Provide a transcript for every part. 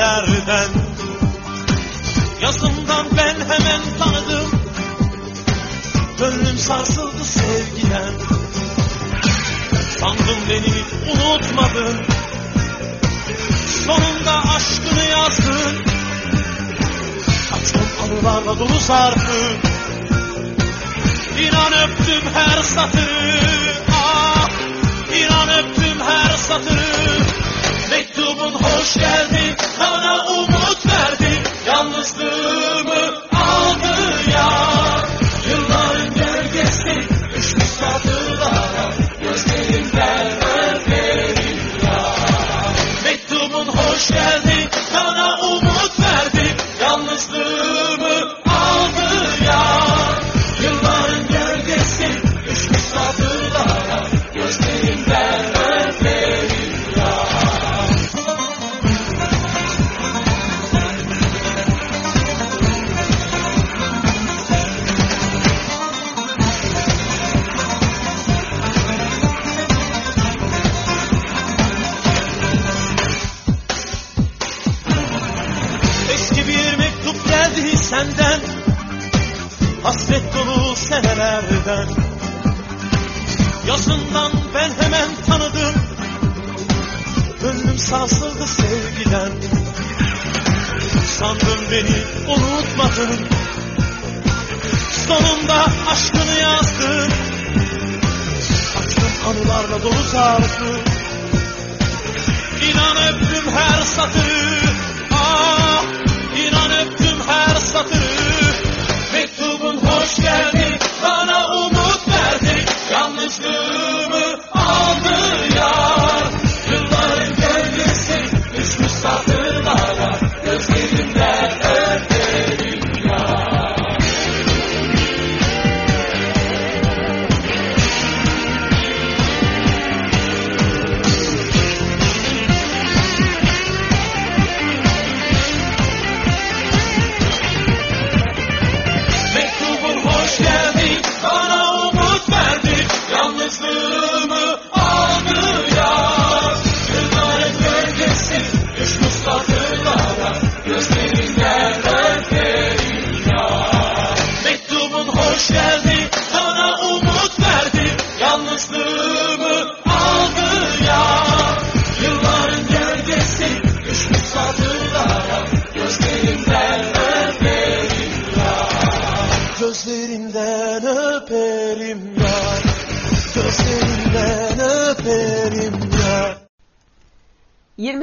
dolu senelerden. Yazından ben hemen tanıdım. Gönlüm sarsıldı sevgiden. Sandım beni unutmadın. Sonunda aşkını yazdın. Açtım anılarla dolu zarfı İnan öptüm her satırı. Ah İnan öptüm her satırı Mektubun hoş geldi Bana umut verdi Yalnızlığımı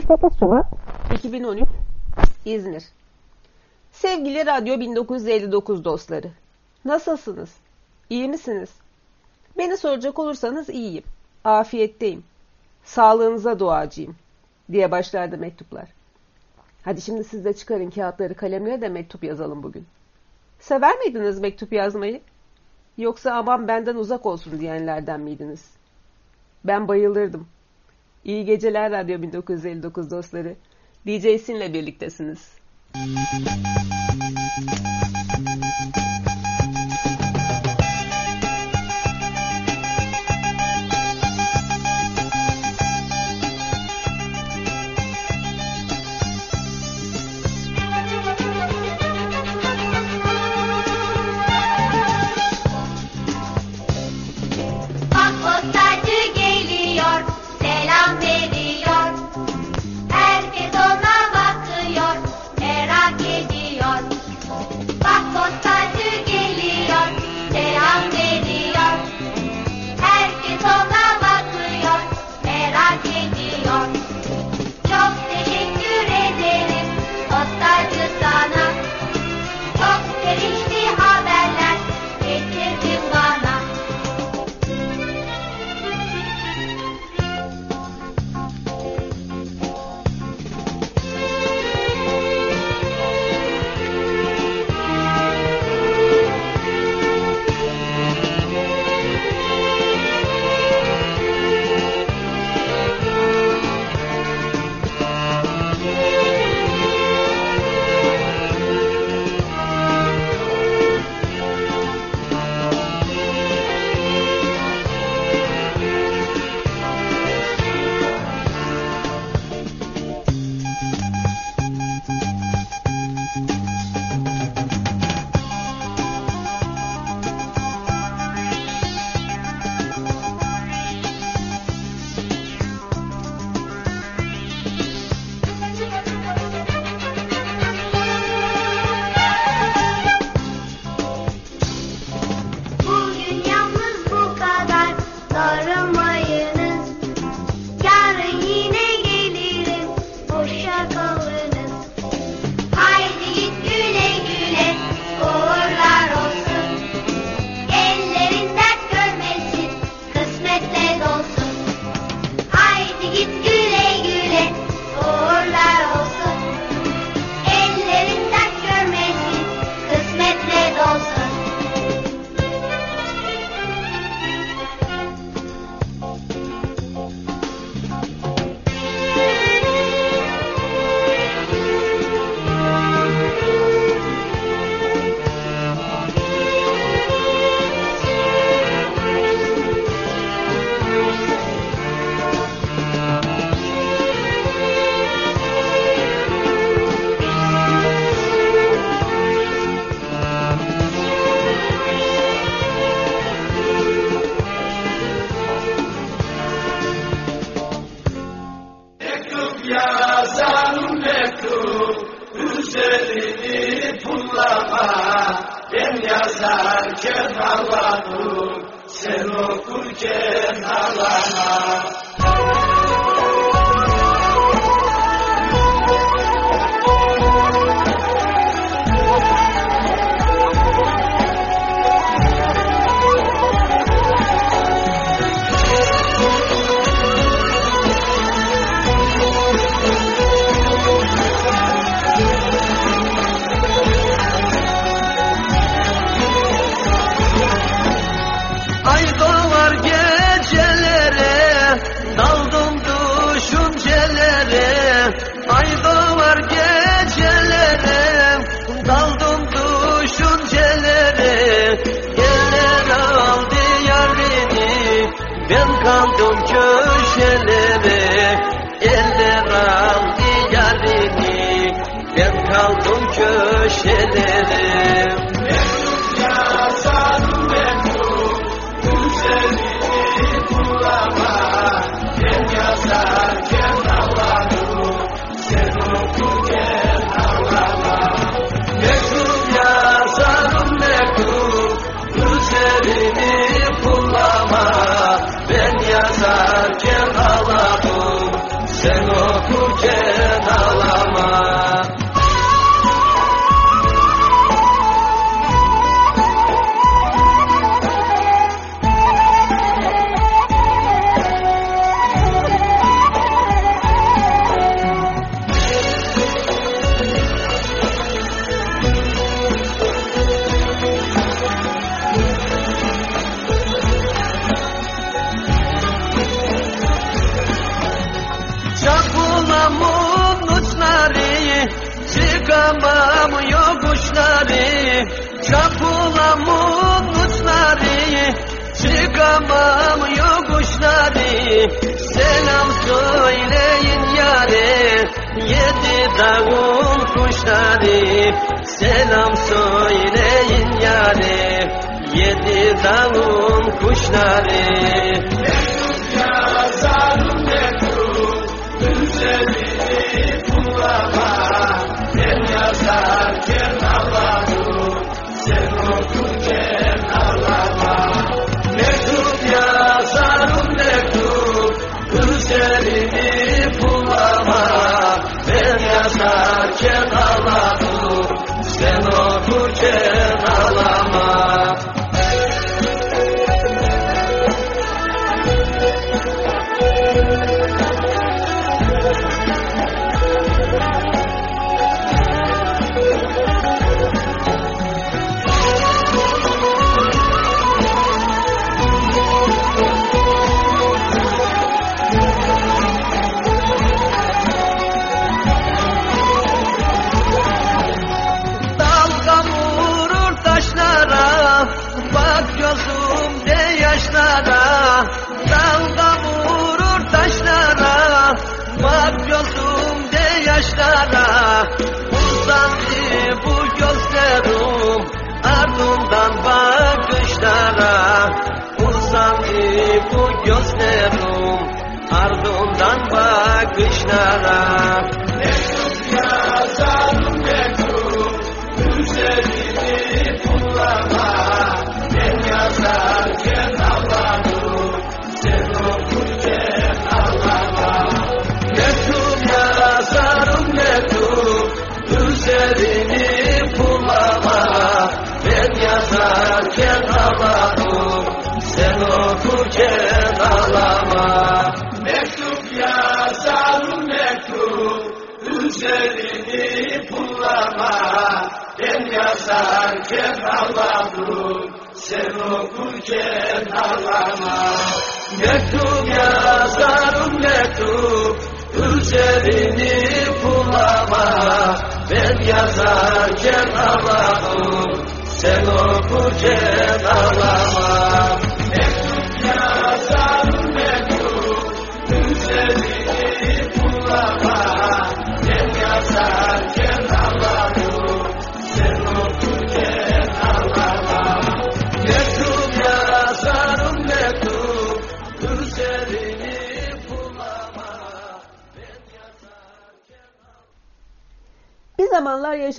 28 Şubat 2013 İzmir Sevgili Radyo 1959 dostları Nasılsınız? İyi misiniz? Beni soracak olursanız iyiyim. Afiyetteyim. Sağlığınıza duacıyım. Diye başlardı mektuplar. Hadi şimdi siz de çıkarın kağıtları kalemleri de mektup yazalım bugün. Sever miydiniz mektup yazmayı? Yoksa aman benden uzak olsun diyenlerden miydiniz? Ben bayılırdım. İyi geceler Radyo 1959 dostları. DJ Sin'le birliktesiniz. Bak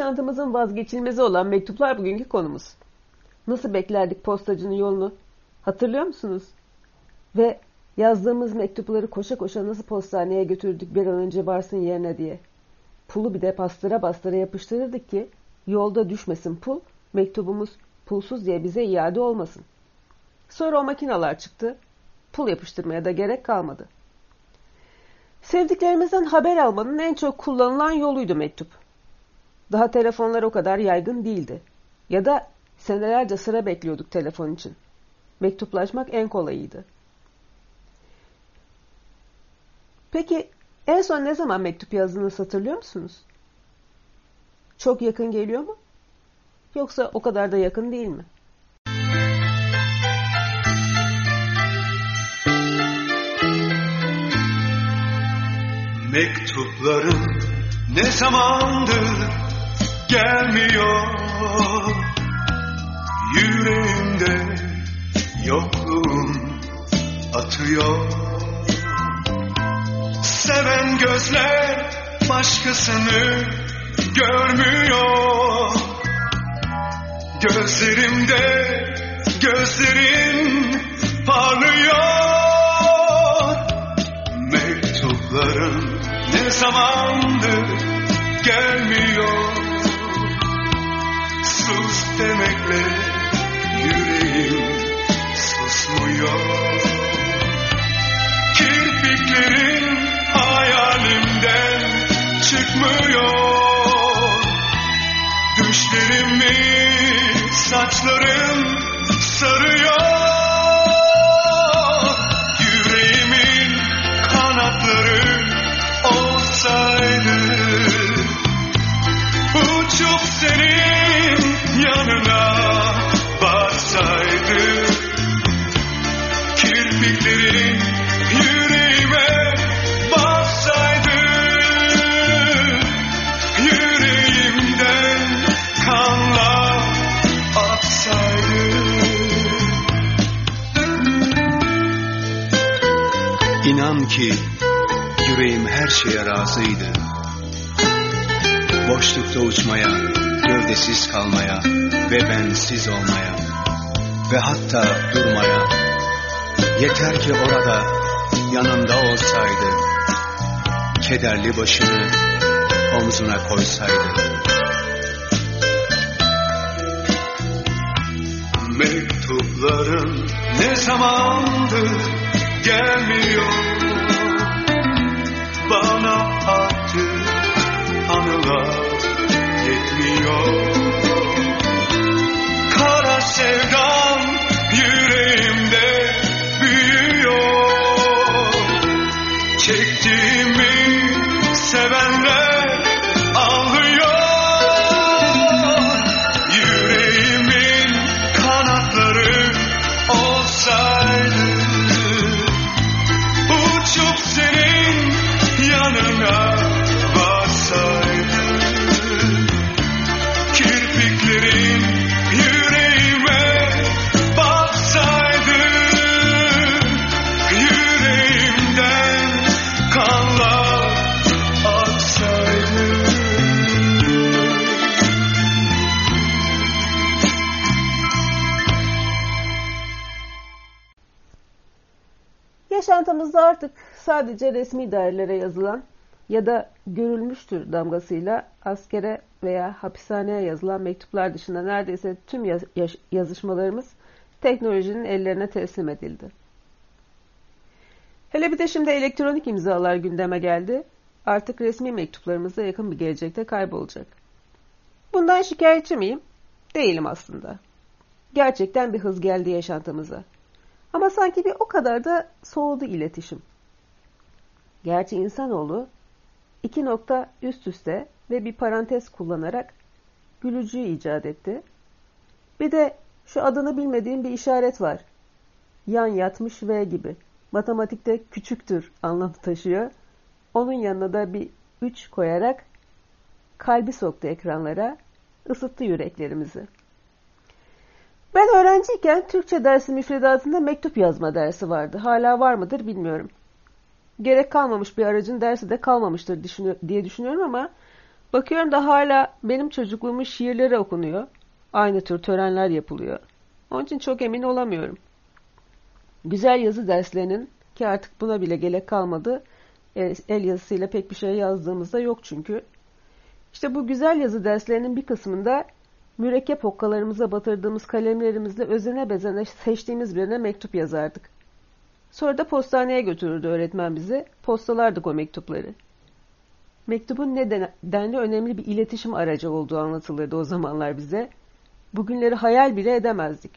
yaşantımızın vazgeçilmezi olan mektuplar bugünkü konumuz. nasıl beklerdik postacının yolunu hatırlıyor musunuz? Ve yazdığımız mektupları koşa koşa nasıl postaneye götürdük bir an önce varsın yerine diye. Pulu bir de bastıra bastıra yapıştırırdık ki yolda düşmesin pul, mektubumuz pulsuz diye bize iade olmasın. Sonra o makinalar çıktı, pul yapıştırmaya da gerek kalmadı. Sevdiklerimizden haber almanın en çok kullanılan yoluydu mektup. Daha telefonlar o kadar yaygın değildi. Ya da senelerce sıra bekliyorduk telefon için. Mektuplaşmak en kolayıydı. Peki en son ne zaman mektup yazdığınızı hatırlıyor musunuz? Çok yakın geliyor mu? Yoksa o kadar da yakın değil mi? Mektupların ne zamandır gelmiyor. Yüreğimde yokluğum atıyor. Seven gözler başkasını görmüyor. Gözlerimde gözlerin parlıyor. Mektupların ne zamandır gelmiyor Sus demekle yüreğim susmuyor. Kirpiklerin hayalimden çıkmıyor. Düşlerimi saçlarım sarıyor. Yüreğimin kanatları olsaydı Uçup senin yanına varsaydı Kirpiklerin yüreğime bassaydı Yüreğimden kanlar aksaydı. İnan ki yüreğim her şeye razıydı. Boşlukta uçmaya, gövdesiz kalmaya ve bensiz olmaya ve hatta durmaya. Yeter ki orada yanımda olsaydı, kederli başını omzuna koysaydı. Mektupların ne zamandır gelmiyor Bana artık anılar go. Artık sadece resmi dairelere yazılan ya da görülmüştür damgasıyla askere veya hapishaneye yazılan mektuplar dışında neredeyse tüm yazışmalarımız teknolojinin ellerine teslim edildi. Hele bir de şimdi elektronik imzalar gündeme geldi. Artık resmi mektuplarımız da yakın bir gelecekte kaybolacak. Bundan şikayetçi miyim? Değilim aslında. Gerçekten bir hız geldi yaşantımıza. Ama sanki bir o kadar da soğudu iletişim. Gerçi insanoğlu iki nokta üst üste ve bir parantez kullanarak gülücüğü icat etti. Bir de şu adını bilmediğim bir işaret var. Yan yatmış V gibi. Matematikte küçüktür anlamı taşıyor. Onun yanına da bir 3 koyarak kalbi soktu ekranlara, ısıttı yüreklerimizi. Ben öğrenciyken Türkçe dersi müfredatında mektup yazma dersi vardı. Hala var mıdır bilmiyorum. Gerek kalmamış bir aracın dersi de kalmamıştır diye düşünüyorum ama bakıyorum da hala benim çocukluğumun şiirleri okunuyor. Aynı tür törenler yapılıyor. Onun için çok emin olamıyorum. Güzel yazı derslerinin ki artık buna bile gerek kalmadı. E, el yazısıyla pek bir şey yazdığımızda yok çünkü. İşte bu güzel yazı derslerinin bir kısmında mürekkep okkalarımıza batırdığımız kalemlerimizle özene bezene seçtiğimiz birine mektup yazardık. Sonra da postaneye götürürdü öğretmen bizi. Postalardık o mektupları. Mektubun nedenli önemli bir iletişim aracı olduğu anlatılırdı o zamanlar bize. Bugünleri hayal bile edemezdik.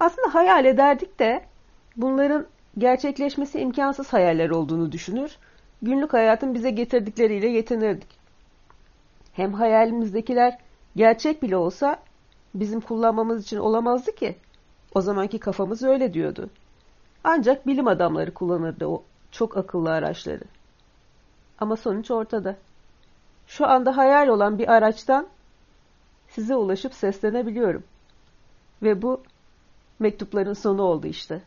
Aslında hayal ederdik de bunların gerçekleşmesi imkansız hayaller olduğunu düşünür, günlük hayatın bize getirdikleriyle yetinirdik. Hem hayalimizdekiler gerçek bile olsa bizim kullanmamız için olamazdı ki. O zamanki kafamız öyle diyordu. Ancak bilim adamları kullanırdı o çok akıllı araçları. Ama sonuç ortada. Şu anda hayal olan bir araçtan size ulaşıp seslenebiliyorum. Ve bu mektupların sonu oldu işte.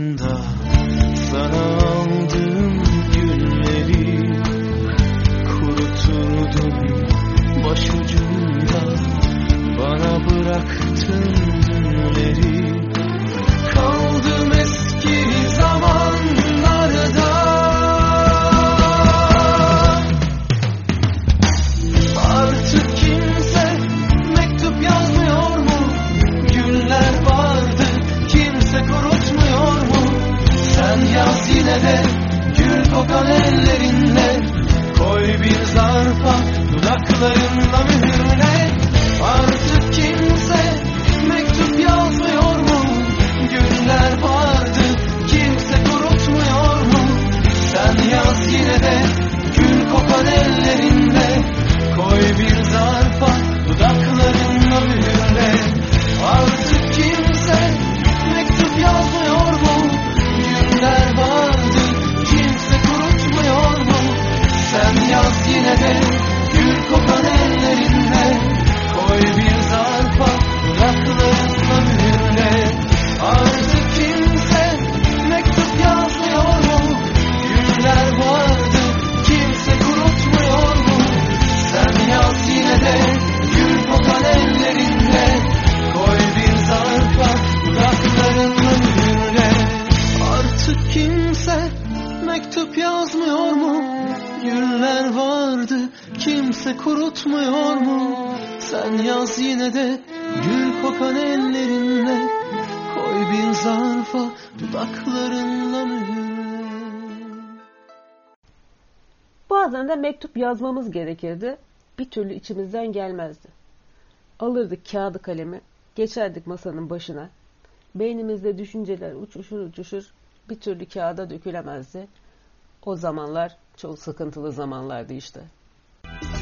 真的。mektup yazmamız gerekirdi. Bir türlü içimizden gelmezdi. Alırdık kağıdı kalemi, geçerdik masanın başına. Beynimizde düşünceler uçuşur uçuşur bir türlü kağıda dökülemezdi. O zamanlar çok sıkıntılı zamanlardı işte. Müzik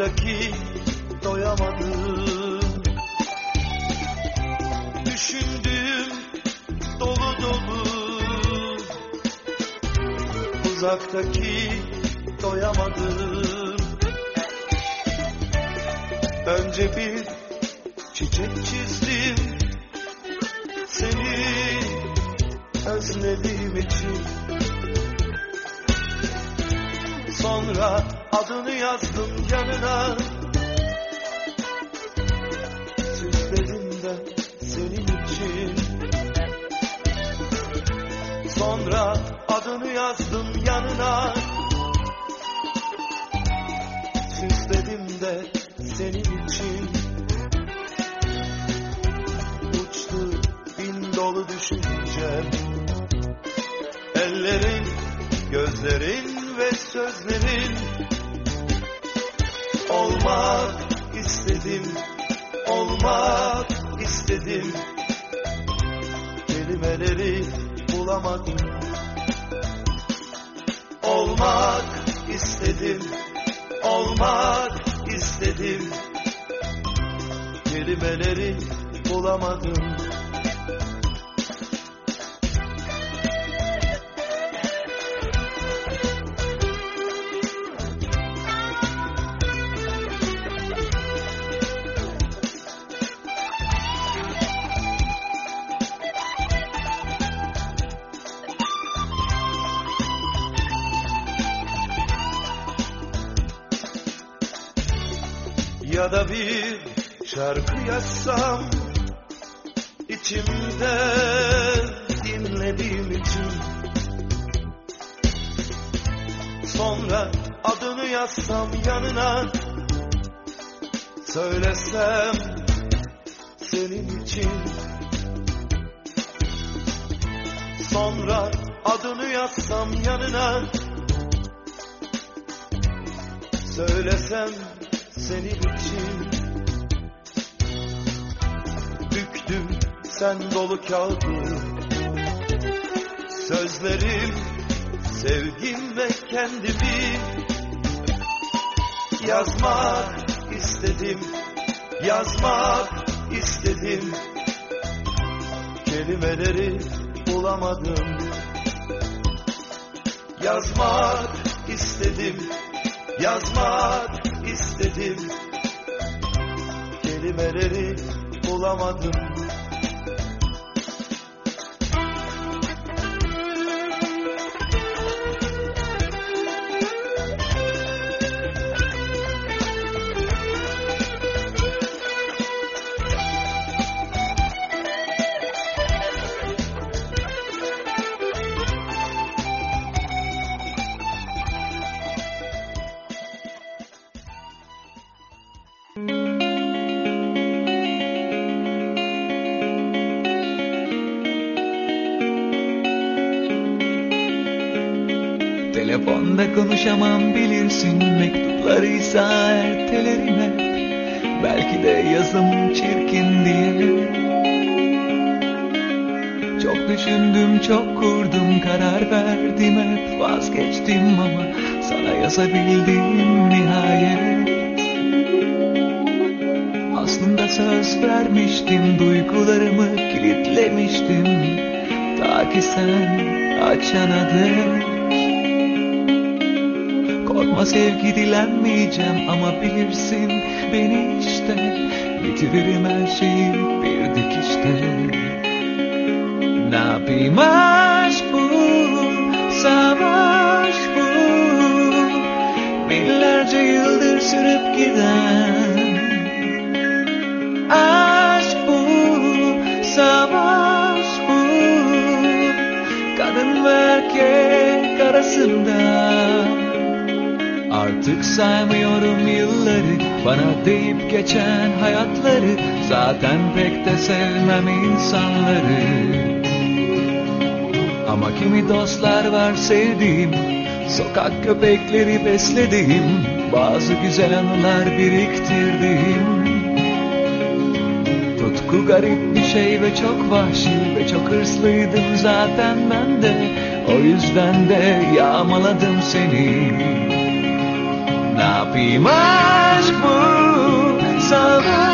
Oysa doyamadım. Düşündüğüm dolu dolu. Uzaktaki doyamadım. Önce bir istedim, olmak istedim. Kelimeleri bulamadım. şarkı yazsam içimde dinlediğim için. Sonra adını yazsam yanına Söylesem senin için. Sonra adını yazsam yanına Söylesem senin için. Sen dolu kağıdı. Sözlerim sevgim ve kendimi. Yazmak istedim Yazmak istedim. Kelimeleri bulamadım. Yazmak istedim Yazmak istedim. Kelimeleri bulamadım yazabildim nihayet. Aslında söz vermiştim duygularımı kilitlemiştim. Ta ki sen açana dek Korkma sevgi dilenmeyeceğim ama bilirsin beni işte. Bitiririm her şeyi bir dikişte. Ne yapayım Artık saymıyorum yılları Bana deyip geçen hayatları. Zaten pek de sevmem insanları. Ama kimi dostlar var sevdiğim Sokak köpekleri beslediğim Bazı güzel anılar biriktirdiğim Tutku garip bir şey ve çok vahşi Ve çok hırslıydım zaten ben de. O yüzden de yağmaladım seni. Ne yapayım aşk bu, savaş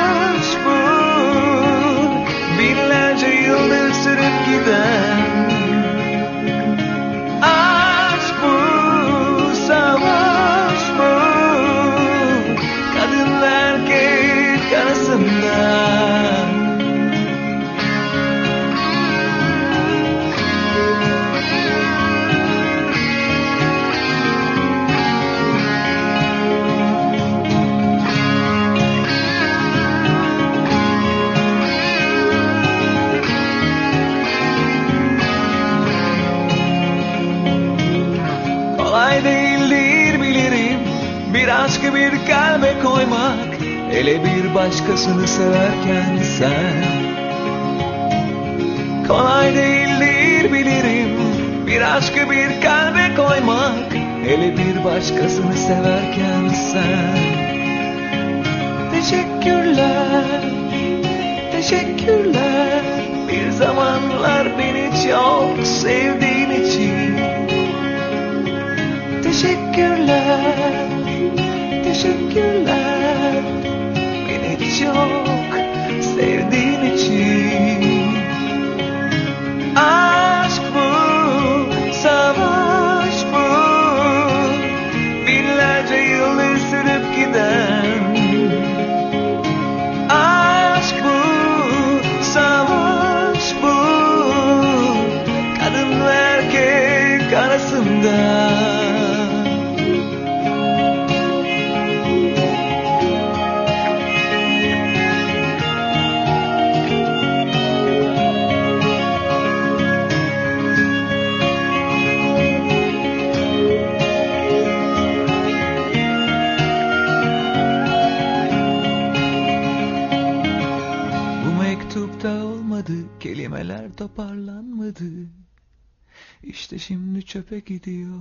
çöpe gidiyor.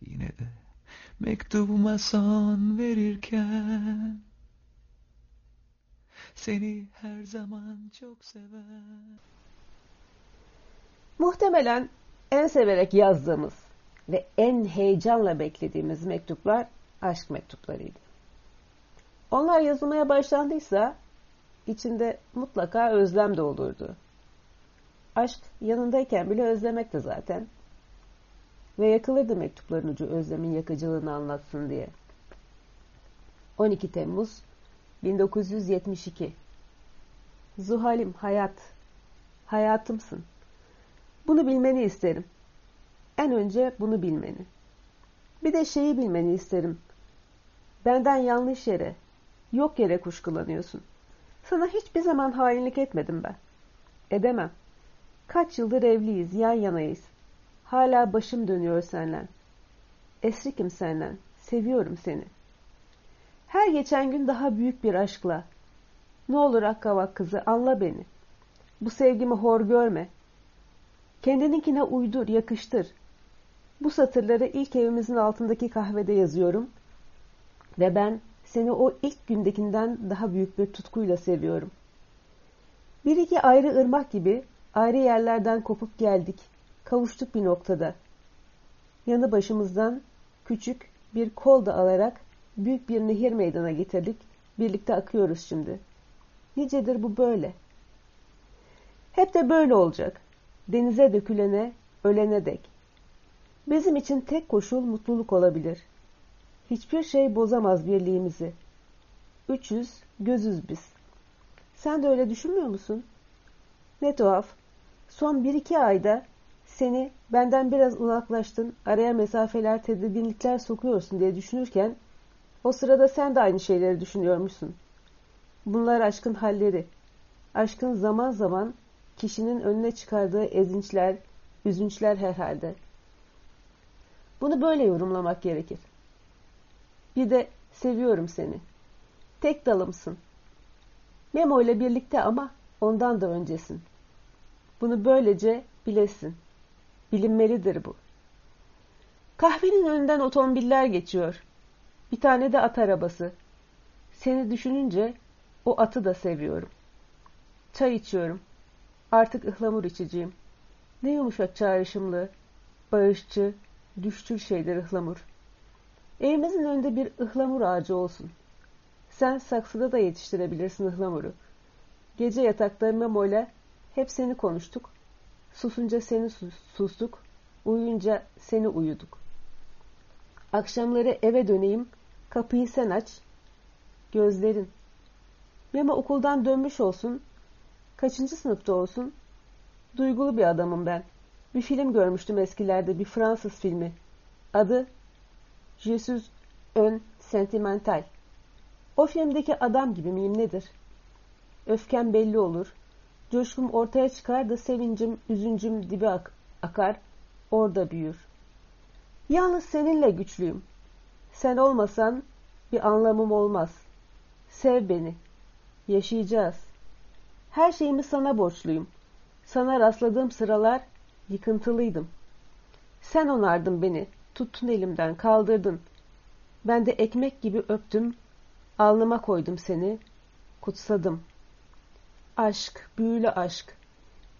Yine de mektubuma son verirken seni her zaman çok sever. Muhtemelen en severek yazdığımız ve en heyecanla beklediğimiz mektuplar aşk mektuplarıydı. Onlar yazılmaya başlandıysa içinde mutlaka özlem de olurdu. Aşk yanındayken bile özlemekti zaten. Ve yakılırdı mektupların ucu özlemin yakıcılığını anlatsın diye. 12 Temmuz 1972 Zuhalim hayat, hayatımsın. Bunu bilmeni isterim. En önce bunu bilmeni. Bir de şeyi bilmeni isterim. Benden yanlış yere, yok yere kuşkulanıyorsun. Sana hiçbir zaman hainlik etmedim ben. Edemem. Kaç yıldır evliyiz, yan yanayız. Hala başım dönüyor senden. Esrikim senden, seviyorum seni. Her geçen gün daha büyük bir aşkla. Ne olur Akkavak kızı anla beni. Bu sevgimi hor görme. Kendininkine uydur, yakıştır. Bu satırları ilk evimizin altındaki kahvede yazıyorum. Ve ben seni o ilk gündekinden daha büyük bir tutkuyla seviyorum. Bir iki ayrı ırmak gibi ayrı yerlerden kopup geldik. Kavuştuk bir noktada. Yanı başımızdan küçük bir kol da alarak büyük bir nehir meydana getirdik. Birlikte akıyoruz şimdi. Nicedir bu böyle. Hep de böyle olacak. Denize dökülene, ölene dek. Bizim için tek koşul mutluluk olabilir. Hiçbir şey bozamaz birliğimizi. Üçüz, gözüz biz. Sen de öyle düşünmüyor musun? Ne tuhaf. Son bir iki ayda seni benden biraz uzaklaştın, araya mesafeler, tedirginlikler sokuyorsun diye düşünürken o sırada sen de aynı şeyleri düşünüyormuşsun. Bunlar aşkın halleri. Aşkın zaman zaman kişinin önüne çıkardığı ezinçler, üzünçler herhalde. Bunu böyle yorumlamak gerekir. Bir de seviyorum seni. Tek dalımsın. Memo ile birlikte ama ondan da öncesin. Bunu böylece bilesin. Bilinmelidir bu. Kahvenin önünden otomobiller geçiyor. Bir tane de at arabası. Seni düşününce o atı da seviyorum. Çay içiyorum. Artık ıhlamur içeceğim. Ne yumuşak çağrışımlı, bağışçı, düştül şeydir ıhlamur. Evimizin önünde bir ıhlamur ağacı olsun. Sen saksıda da yetiştirebilirsin ıhlamuru. Gece yatakta Memo'yla hep seni konuştuk. Susunca seni sustuk. Uyuyunca seni uyuduk. Akşamları eve döneyim. Kapıyı sen aç. Gözlerin. Memo okuldan dönmüş olsun. Kaçıncı sınıfta olsun. Duygulu bir adamım ben. Bir film görmüştüm eskilerde. Bir Fransız filmi. Adı Jesus Ön Sentimental. O filmdeki adam gibi miyim nedir? Öfkem belli olur. Coşkum ortaya çıkar da sevincim, üzüncüm dibe ak akar. Orada büyür. Yalnız seninle güçlüyüm. Sen olmasan bir anlamım olmaz. Sev beni. Yaşayacağız. Her şeyimi sana borçluyum. Sana rastladığım sıralar yıkıntılıydım. Sen onardın beni. Tuttun elimden, kaldırdın. Ben de ekmek gibi öptüm. Alnıma koydum seni. Kutsadım. Aşk, büyülü aşk.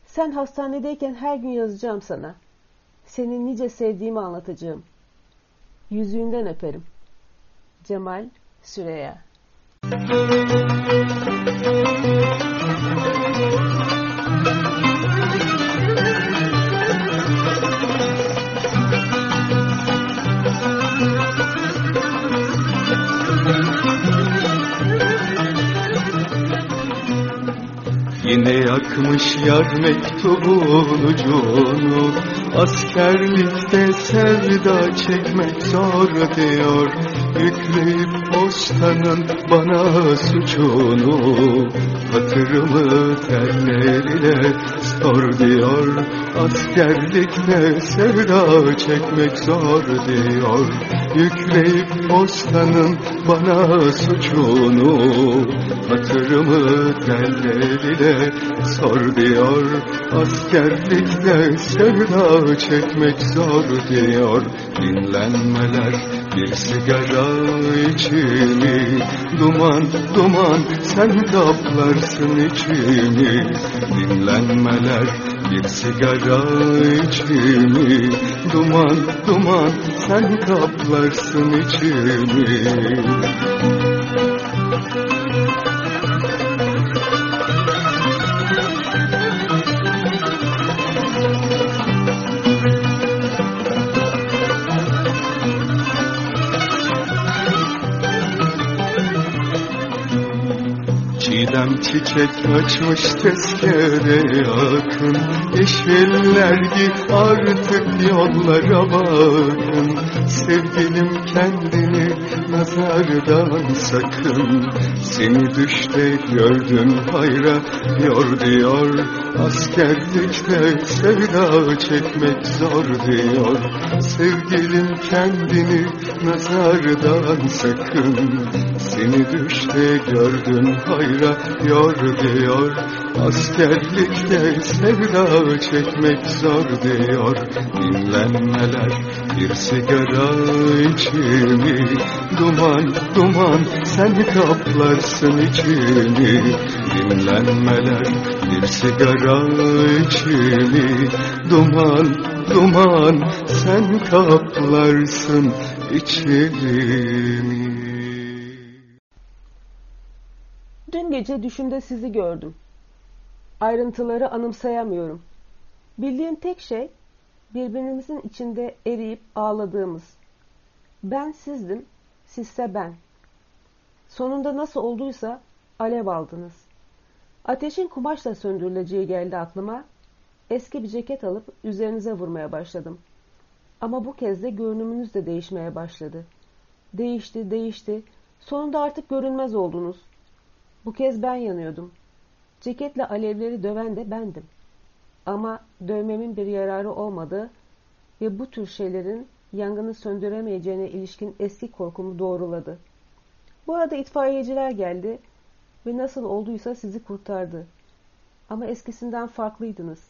Sen hastanedeyken her gün yazacağım sana. Seni nice sevdiğimi anlatacağım. Yüzüğünden öperim. Cemal Süreya Yine yakmış yar mektubun ucunu Askerlikte sevda çekmek zor diyor. Yükleyip postanın bana suçunu Hatırımı telleriyle sor diyor. Askerlikte sevda çekmek zor diyor. Yükleyip postanın bana suçunu Hatırımı telleriyle sor diyor. Askerlikte sevda çekmek zor diyor. Dinlenmeler bir sigara içimi Duman duman sen kaplarsın içimi Dinlenmeler bir sigara içimi Duman duman sen kaplarsın içimi Çiğdem çiçek açmış tezkere yakın Yeşiller git artık yollara bakın Sevgilim kendini nazardan sakın. Seni düşte gördüm hayra yor diyor. Askerlikte sevda çekmek zor diyor. Sevgilim kendini nazardan sakın. Seni düşte gördüm hayra yor diyor. Askerlikte sevda çekmek zor diyor. Dinlenmeler bir sigara içimi Duman duman sen kaplarsın içimi Dinlenmeler bir sigara içimi Duman duman sen kaplarsın içimi Dün gece düşümde sizi gördüm. Ayrıntıları anımsayamıyorum. Bildiğim tek şey birbirimizin içinde eriyip ağladığımız. Ben sizdim, sizse ben. Sonunda nasıl olduysa alev aldınız. Ateşin kumaşla söndürüleceği geldi aklıma. Eski bir ceket alıp üzerinize vurmaya başladım. Ama bu kez de görünümünüz de değişmeye başladı. Değişti, değişti. Sonunda artık görünmez oldunuz. Bu kez ben yanıyordum. Ceketle alevleri döven de bendim. Ama dövmemin bir yararı olmadı ve bu tür şeylerin yangını söndüremeyeceğine ilişkin eski korkumu doğruladı. Bu arada itfaiyeciler geldi ve nasıl olduysa sizi kurtardı. Ama eskisinden farklıydınız.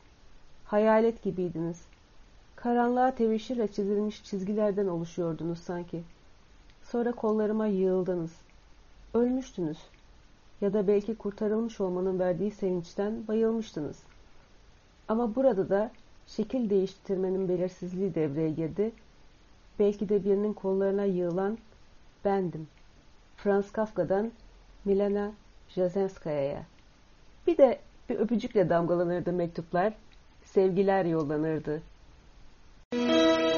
Hayalet gibiydiniz. Karanlığa teveşirle çizilmiş çizgilerden oluşuyordunuz sanki. Sonra kollarıma yığıldınız. Ölmüştünüz. Ya da belki kurtarılmış olmanın verdiği sevinçten bayılmıştınız. Ama burada da şekil değiştirmenin belirsizliği devreye girdi. Belki de birinin kollarına yığılan bendim. Franz Kafka'dan Milana Jazenskaya'ya. Bir de bir öpücükle damgalanırdı mektuplar, sevgiler yollanırdı. Though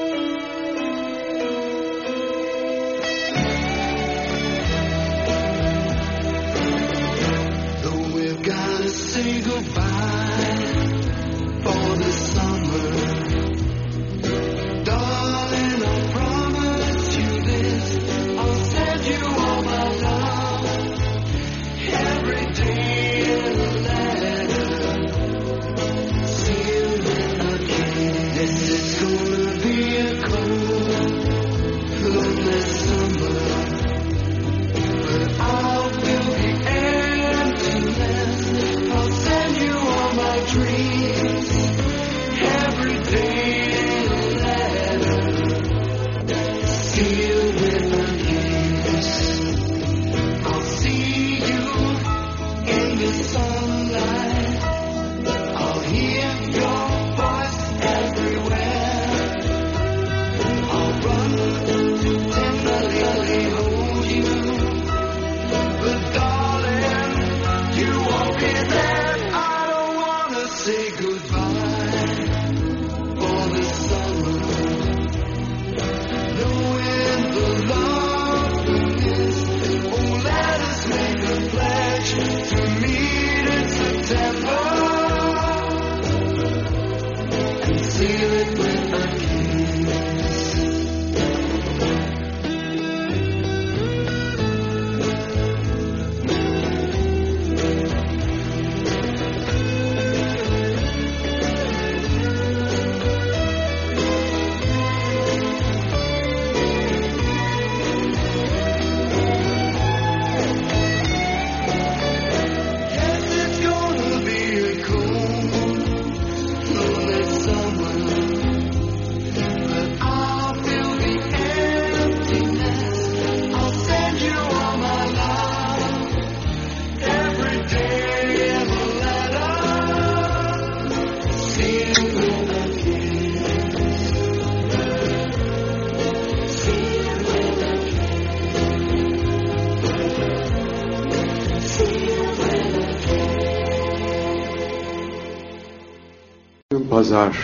Pazar.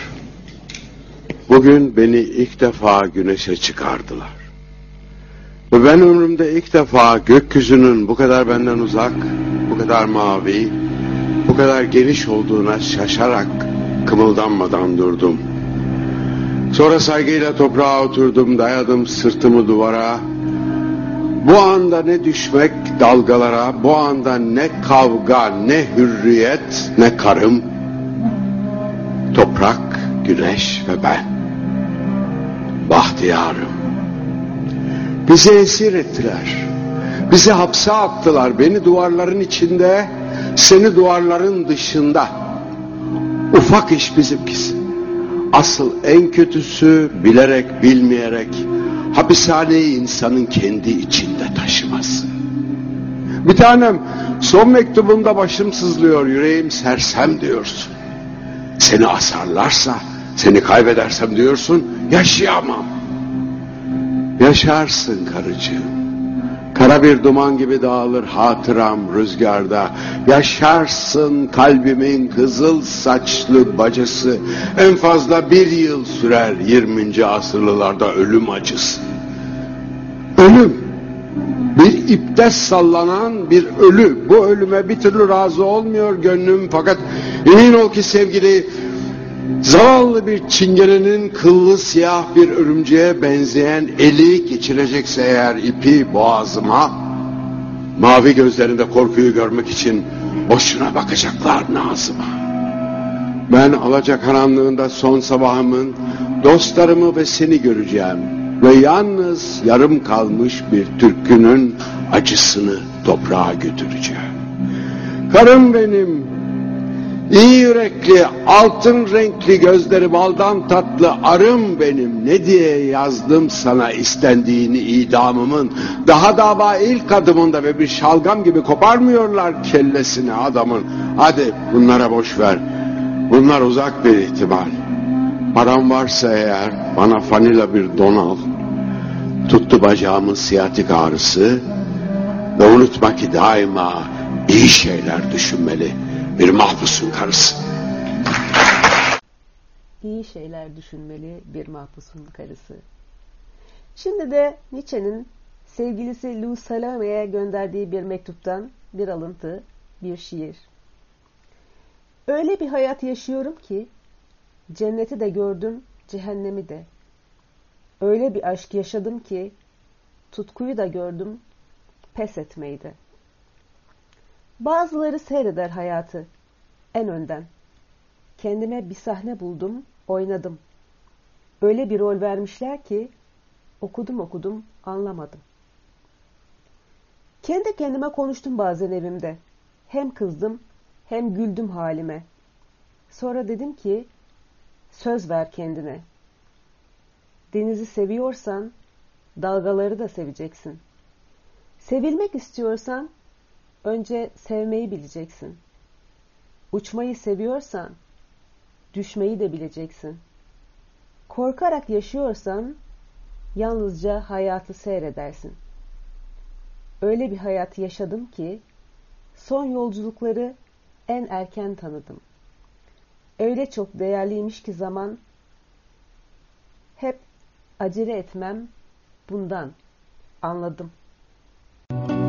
Bugün beni ilk defa güneşe çıkardılar. Ve ben ömrümde ilk defa gökyüzünün bu kadar benden uzak, bu kadar mavi, bu kadar geniş olduğuna şaşarak kımıldanmadan durdum. Sonra saygıyla toprağa oturdum, dayadım sırtımı duvara. Bu anda ne düşmek dalgalara, bu anda ne kavga, ne hürriyet, ne karım. Toprak, güneş ve ben. Bahtiyarım. Bizi esir ettiler. Bizi hapse attılar. Beni duvarların içinde, seni duvarların dışında. Ufak iş bizimkisi. Asıl en kötüsü bilerek bilmeyerek hapishaneyi insanın kendi içinde taşıması. Bir tanem son mektubunda başım sızlıyor yüreğim sersem diyorsun. Seni asarlarsa seni kaybedersem diyorsun yaşayamam. Yaşarsın karıcığım. Kara bir duman gibi dağılır hatıram rüzgarda. Yaşarsın kalbimin kızıl saçlı bacısı. En fazla bir yıl sürer 20. asırlılarda ölüm acısı. Ölüm. Bir ipte sallanan bir ölü. Bu ölüme bir türlü razı olmuyor gönlüm. Fakat emin ol ki sevgili Zavallı bir çingenenin kıllı siyah bir örümceğe benzeyen eli geçirecekse eğer ipi boğazıma, mavi gözlerinde korkuyu görmek için boşuna bakacaklar Nazım'a. Ben alacakaranlığında son sabahımın dostlarımı ve seni göreceğim ve yalnız yarım kalmış bir türkünün acısını toprağa götüreceğim. Karım benim, İyi yürekli, altın renkli gözleri baldan tatlı arım benim. Ne diye yazdım sana istendiğini idamımın. Daha dava ilk adımında ve bir şalgam gibi koparmıyorlar kellesini adamın. Hadi bunlara boş ver. Bunlar uzak bir ihtimal. Param varsa eğer bana fanila bir don al. Tuttu bacağımın siyatik ağrısı. Ve unutma ki daima iyi şeyler düşünmeli bir mahpusun karısı. İyi şeyler düşünmeli bir mahpusun karısı. Şimdi de Nietzsche'nin sevgilisi Louis Salame'ye gönderdiği bir mektuptan bir alıntı, bir şiir. Öyle bir hayat yaşıyorum ki cenneti de gördüm, cehennemi de. Öyle bir aşk yaşadım ki tutkuyu da gördüm, pes etmeyi de. Bazıları seyreder hayatı en önden. Kendime bir sahne buldum, oynadım. Öyle bir rol vermişler ki okudum okudum anlamadım. Kendi kendime konuştum bazen evimde. Hem kızdım hem güldüm halime. Sonra dedim ki söz ver kendine. Denizi seviyorsan dalgaları da seveceksin. Sevilmek istiyorsan önce sevmeyi bileceksin. Uçmayı seviyorsan düşmeyi de bileceksin. Korkarak yaşıyorsan yalnızca hayatı seyredersin. Öyle bir hayat yaşadım ki son yolculukları en erken tanıdım. Öyle çok değerliymiş ki zaman hep acele etmem bundan anladım.'' şarkı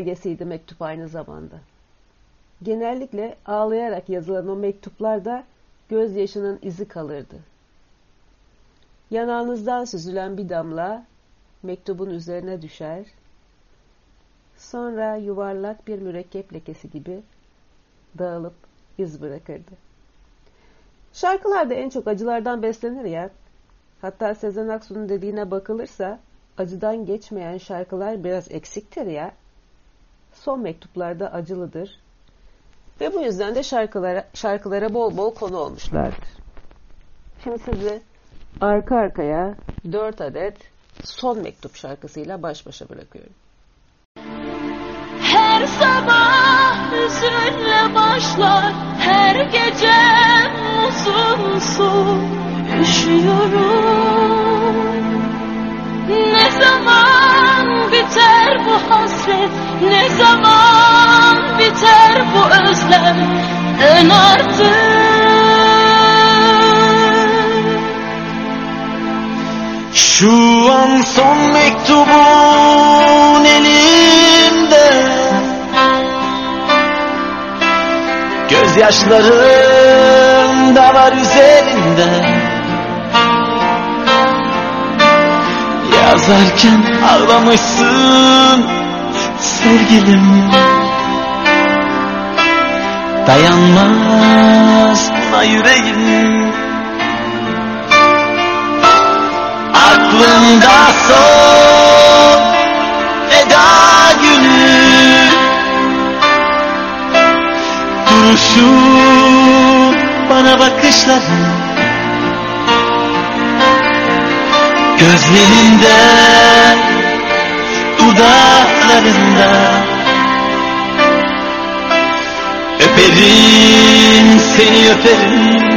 belgesiydi mektup aynı zamanda. Genellikle ağlayarak yazılan o mektuplarda gözyaşının izi kalırdı. Yanağınızdan süzülen bir damla mektubun üzerine düşer, sonra yuvarlak bir mürekkep lekesi gibi dağılıp iz bırakırdı. Şarkılar da en çok acılardan beslenir ya. Hatta Sezen Aksu'nun dediğine bakılırsa acıdan geçmeyen şarkılar biraz eksiktir ya. Son mektuplarda acılıdır. Ve bu yüzden de şarkılara, şarkılara bol bol konu olmuşlardır. Şimdi sizi arka arkaya dört adet son mektup şarkısıyla baş başa bırakıyorum. Her sabah hüzünle başlar Her gece mutsuzsun Üşüyorum Ne zaman biter bu hasret? Ne zaman biter bu özlem? Dön artık. Şu an son mektubun elimde Gözyaşlarım da var üzerinde Yazarken ağlamışsın sevgilim. Dayanmaz buna yüreğim. Aklımda son veda günü. Duruşun bana bakışların Gözlerinde dudaklarında. Öperim seni öperim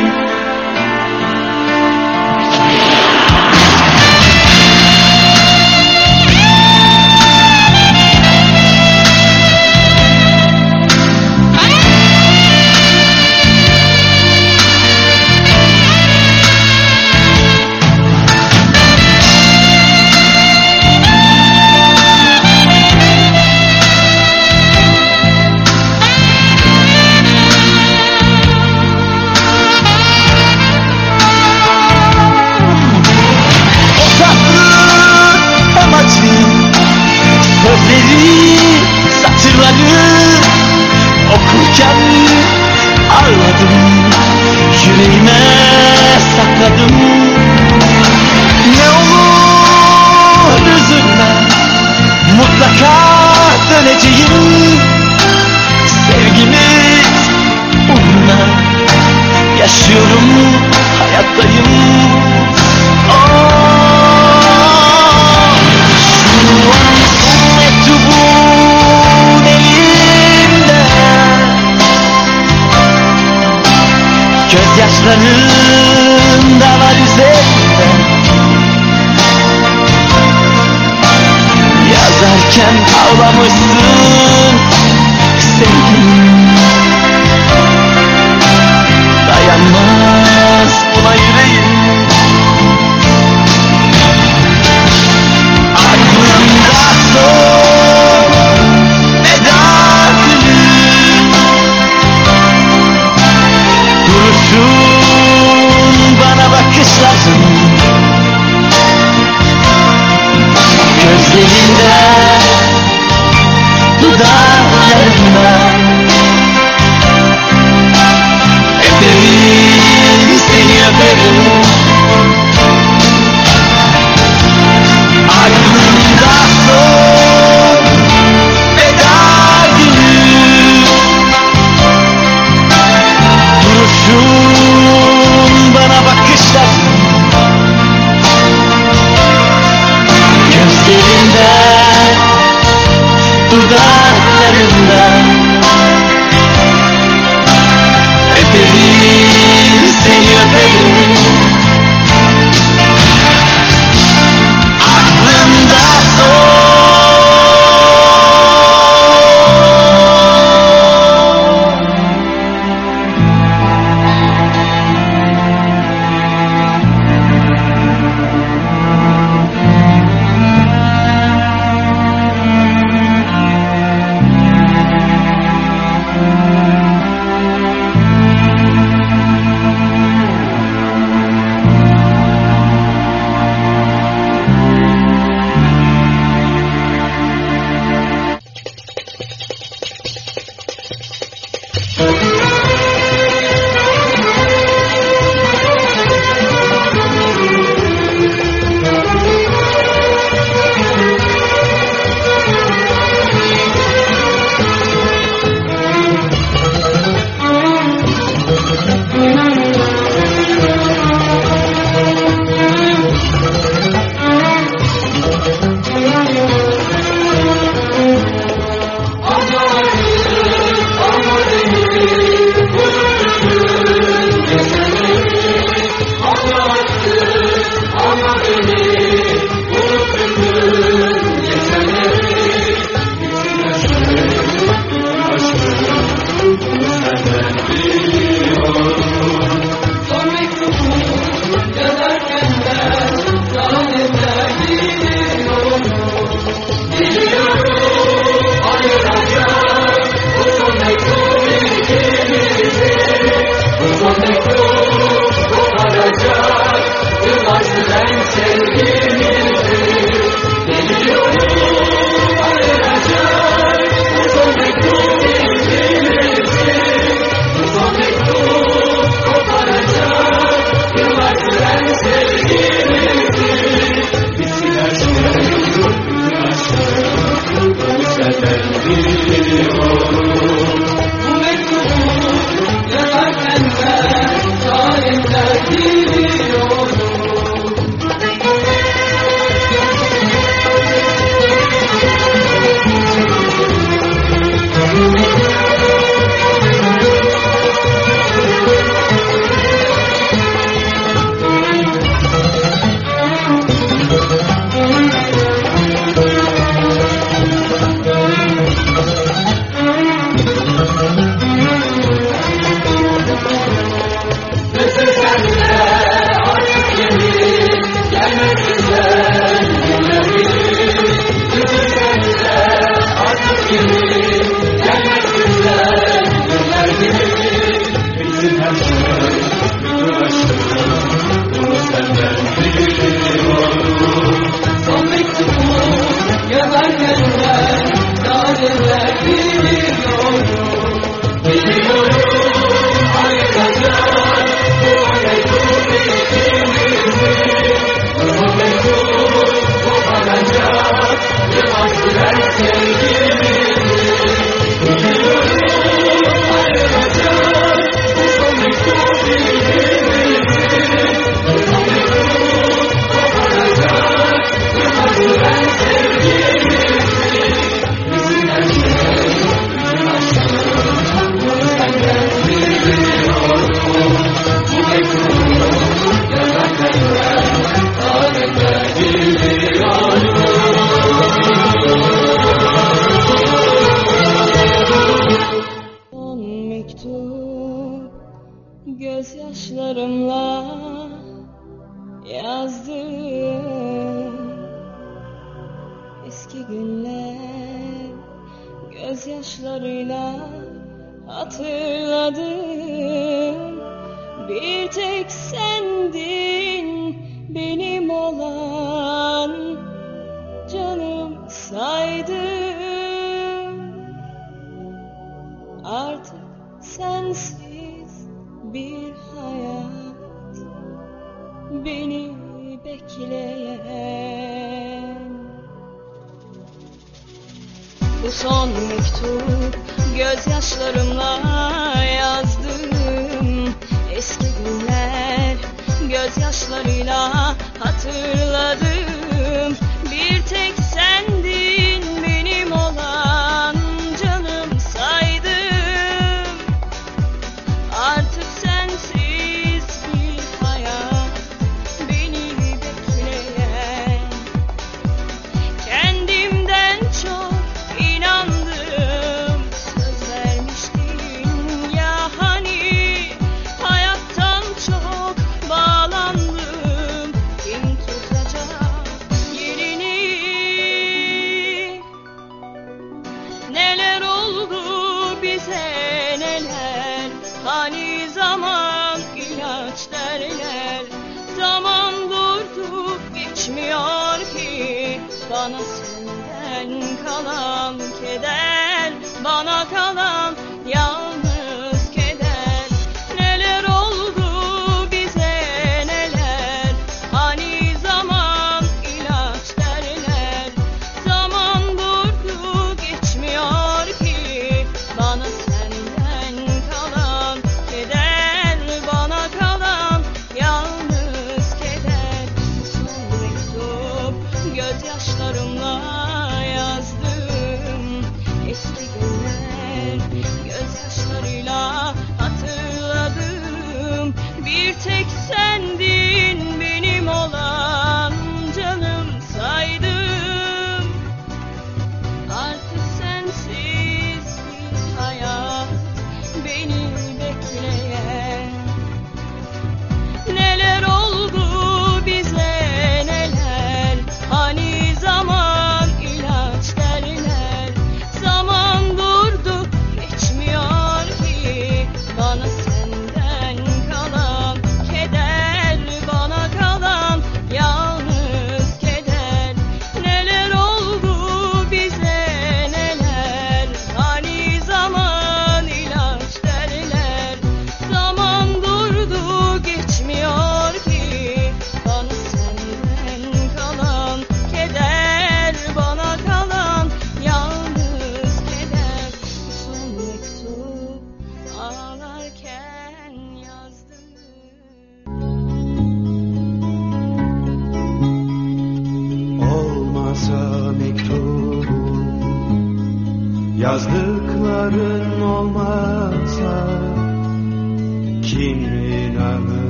yaşıyorum hayattayım. Oh, Şu an son mektubun elimde Gözyaşlarım da var üzerinde. Yazarken ağlamışsın sevgilim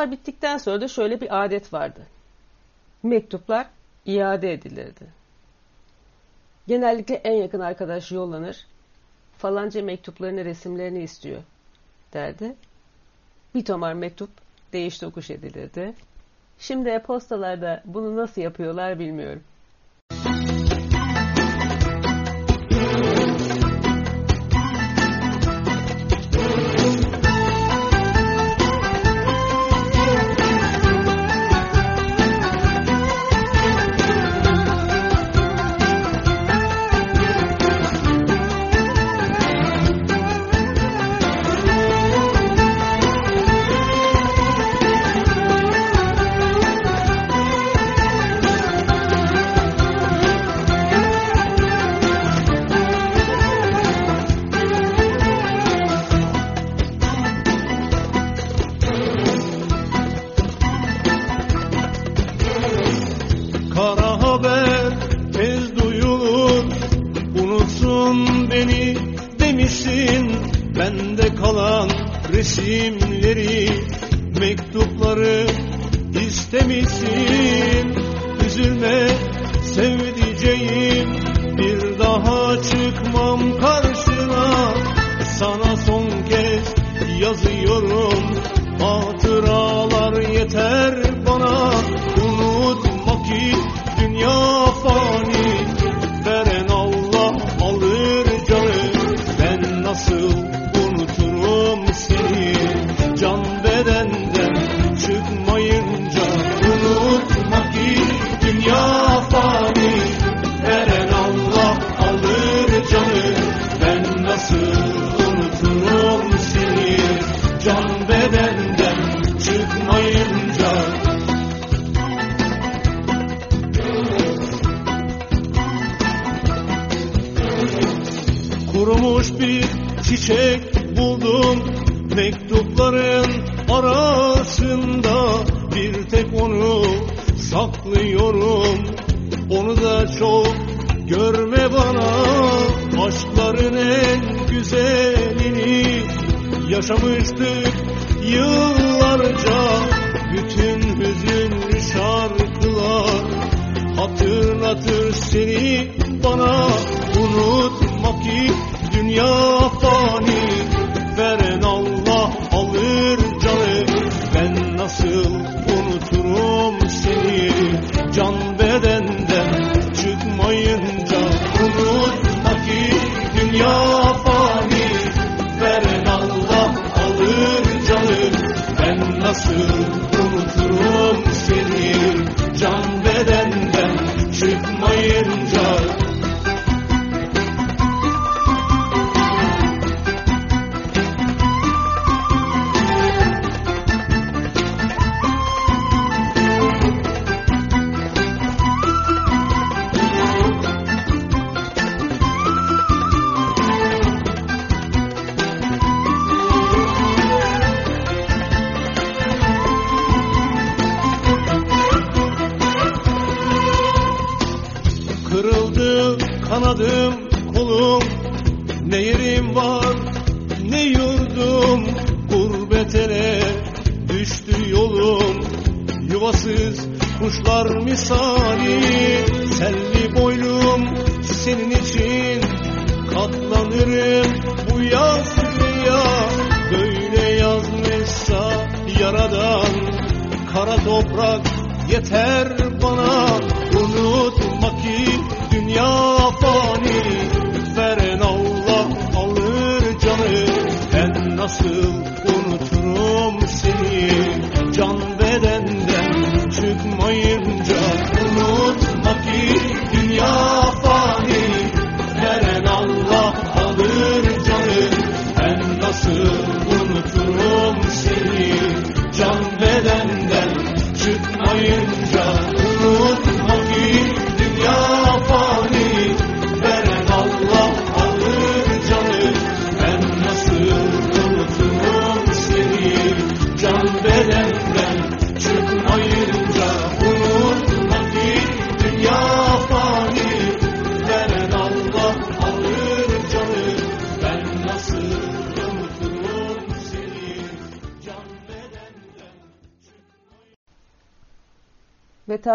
Savaşlar bittikten sonra da şöyle bir adet vardı. Mektuplar iade edilirdi. Genellikle en yakın arkadaş yollanır, falanca mektuplarını, resimlerini istiyor derdi. Bir tomar mektup değiş tokuş edilirdi. Şimdi postalarda bunu nasıl yapıyorlar bilmiyorum.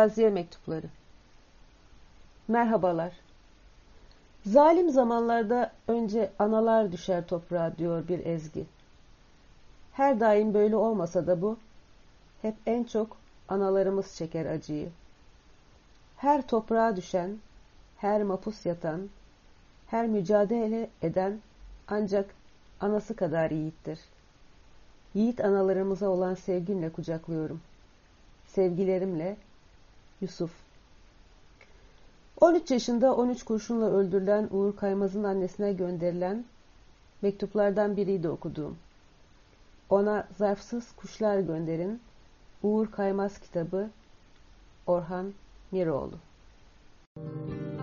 Taziye mektupları. Merhabalar. Zalim zamanlarda önce analar düşer toprağa diyor bir ezgi. Her daim böyle olmasa da bu, hep en çok analarımız çeker acıyı. Her toprağa düşen, her mapus yatan, her mücadele eden ancak anası kadar yiğittir. Yiğit analarımıza olan sevgimle kucaklıyorum. Sevgilerimle Yusuf 13 yaşında 13 kurşunla öldürülen Uğur Kaymaz'ın annesine gönderilen mektuplardan biriydi okuduğum. Ona zarfsız kuşlar gönderin. Uğur Kaymaz kitabı Orhan Miroğlu evare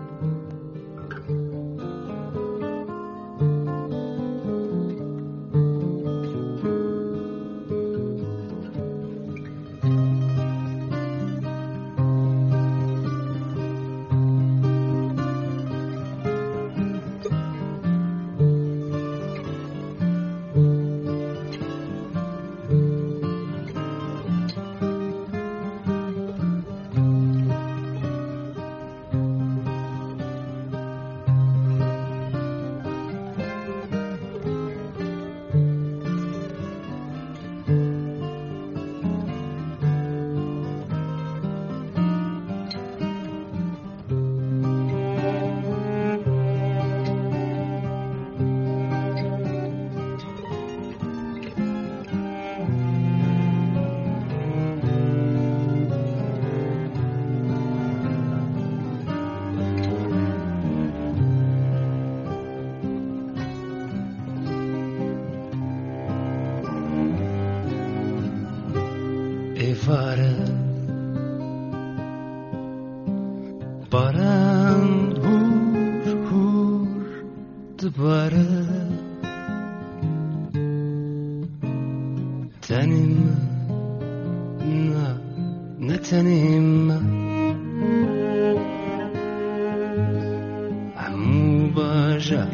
haja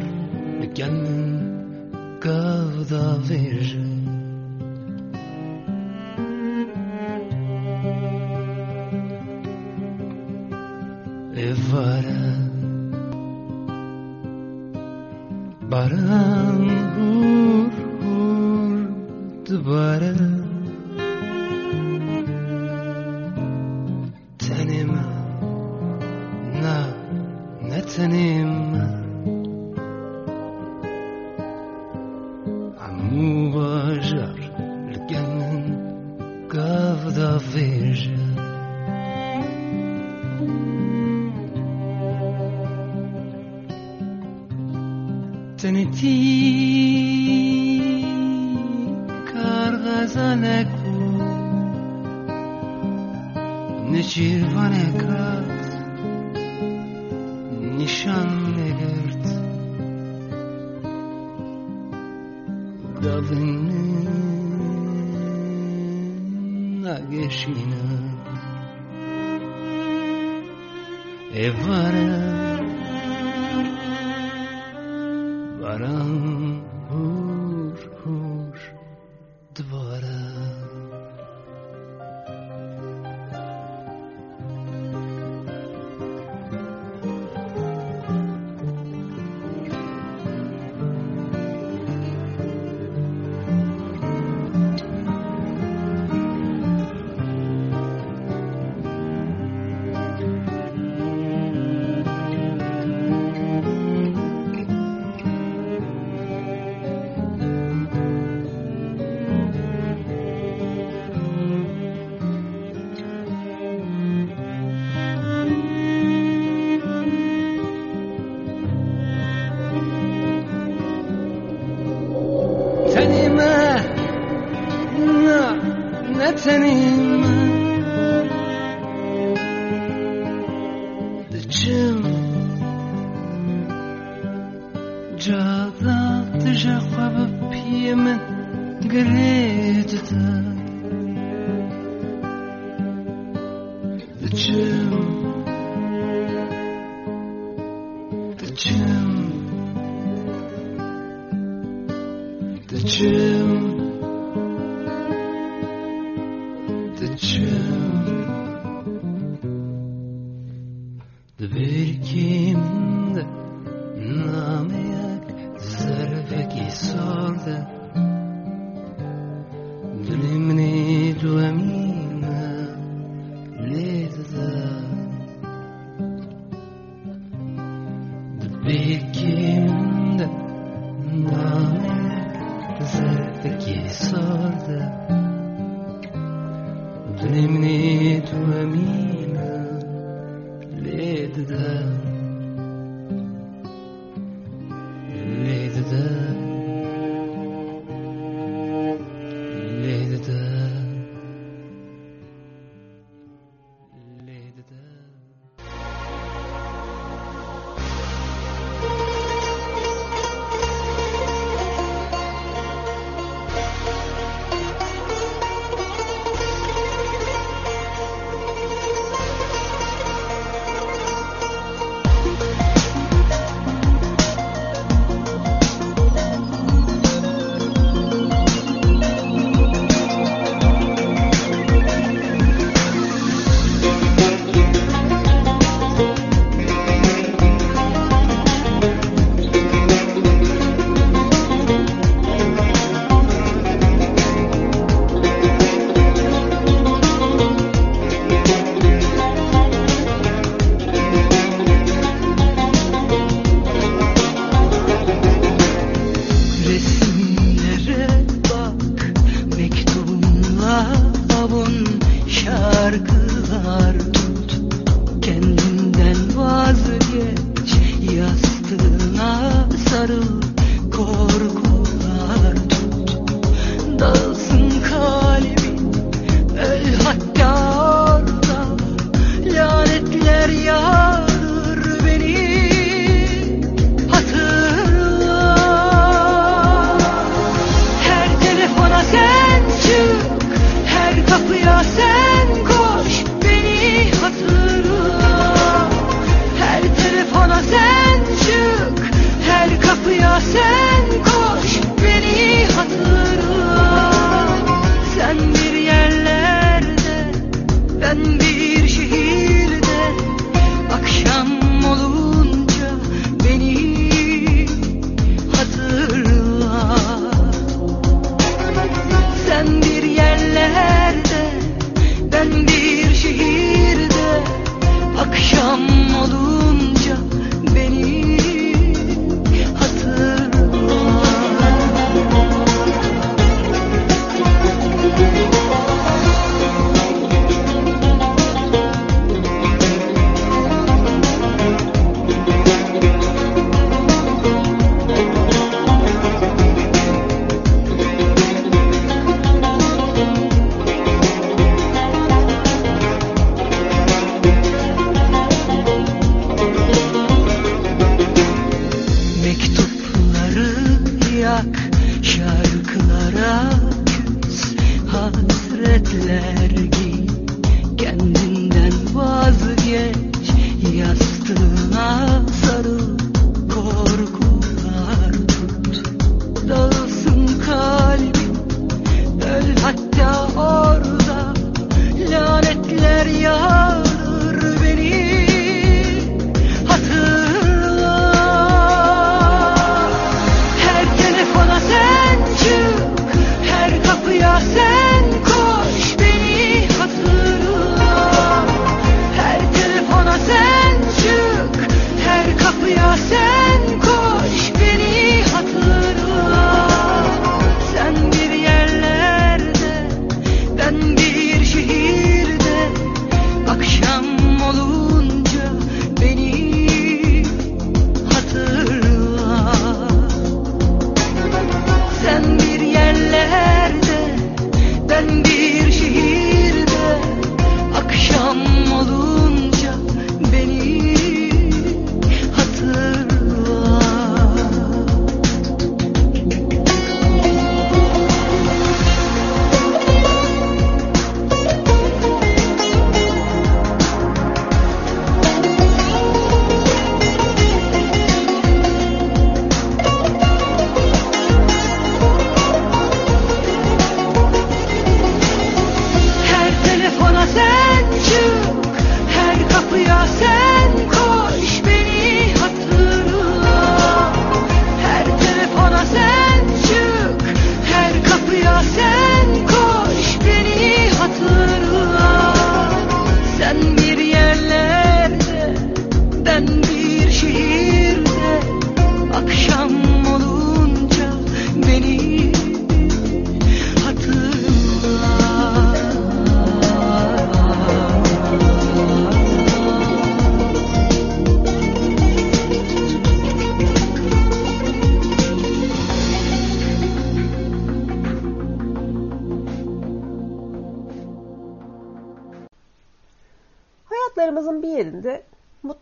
de que há nunca da veja.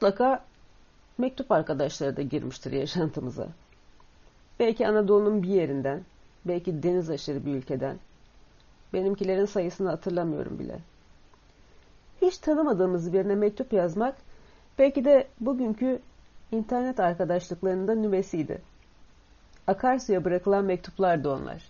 Mutlaka mektup arkadaşları da girmiştir yaşantımıza. Belki Anadolu'nun bir yerinden, belki deniz aşırı bir ülkeden. Benimkilerin sayısını hatırlamıyorum bile. Hiç tanımadığımız birine mektup yazmak belki de bugünkü internet arkadaşlıklarının da nüvesiydi. Akarsuya bırakılan mektuplardı onlar.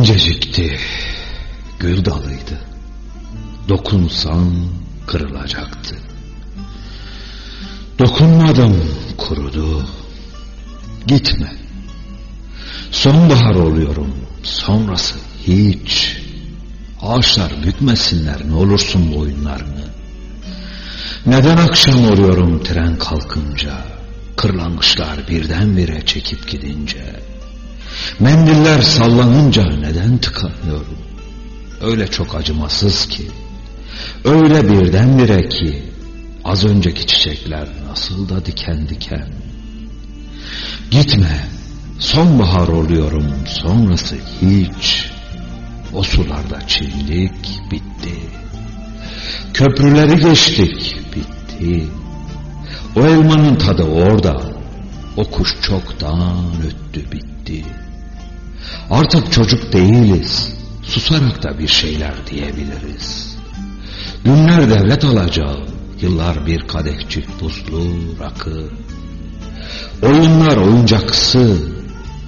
İncecikti, gül dalıydı. Dokunsam kırılacaktı. Dokunmadım, kurudu. Gitme. Sonbahar oluyorum, sonrası hiç. Ağaçlar bükmesinler ne olursun boyunlarını. Neden akşam oluyorum tren kalkınca? Kırlangıçlar birdenbire çekip gidince. Mendiller sallanınca neden tıkanıyorum? Öyle çok acımasız ki, öyle birdenbire ki, az önceki çiçekler nasıl da diken diken. Gitme, sonbahar oluyorum, sonrası hiç. O sularda çimdik bitti. Köprüleri geçtik, bitti. O elmanın tadı orada, o kuş çoktan öttü, bitti. Artık çocuk değiliz, susarak da bir şeyler diyebiliriz. Günler devlet alacağı, yıllar bir kadehçik buzlu rakı. Oyunlar oyuncaksı,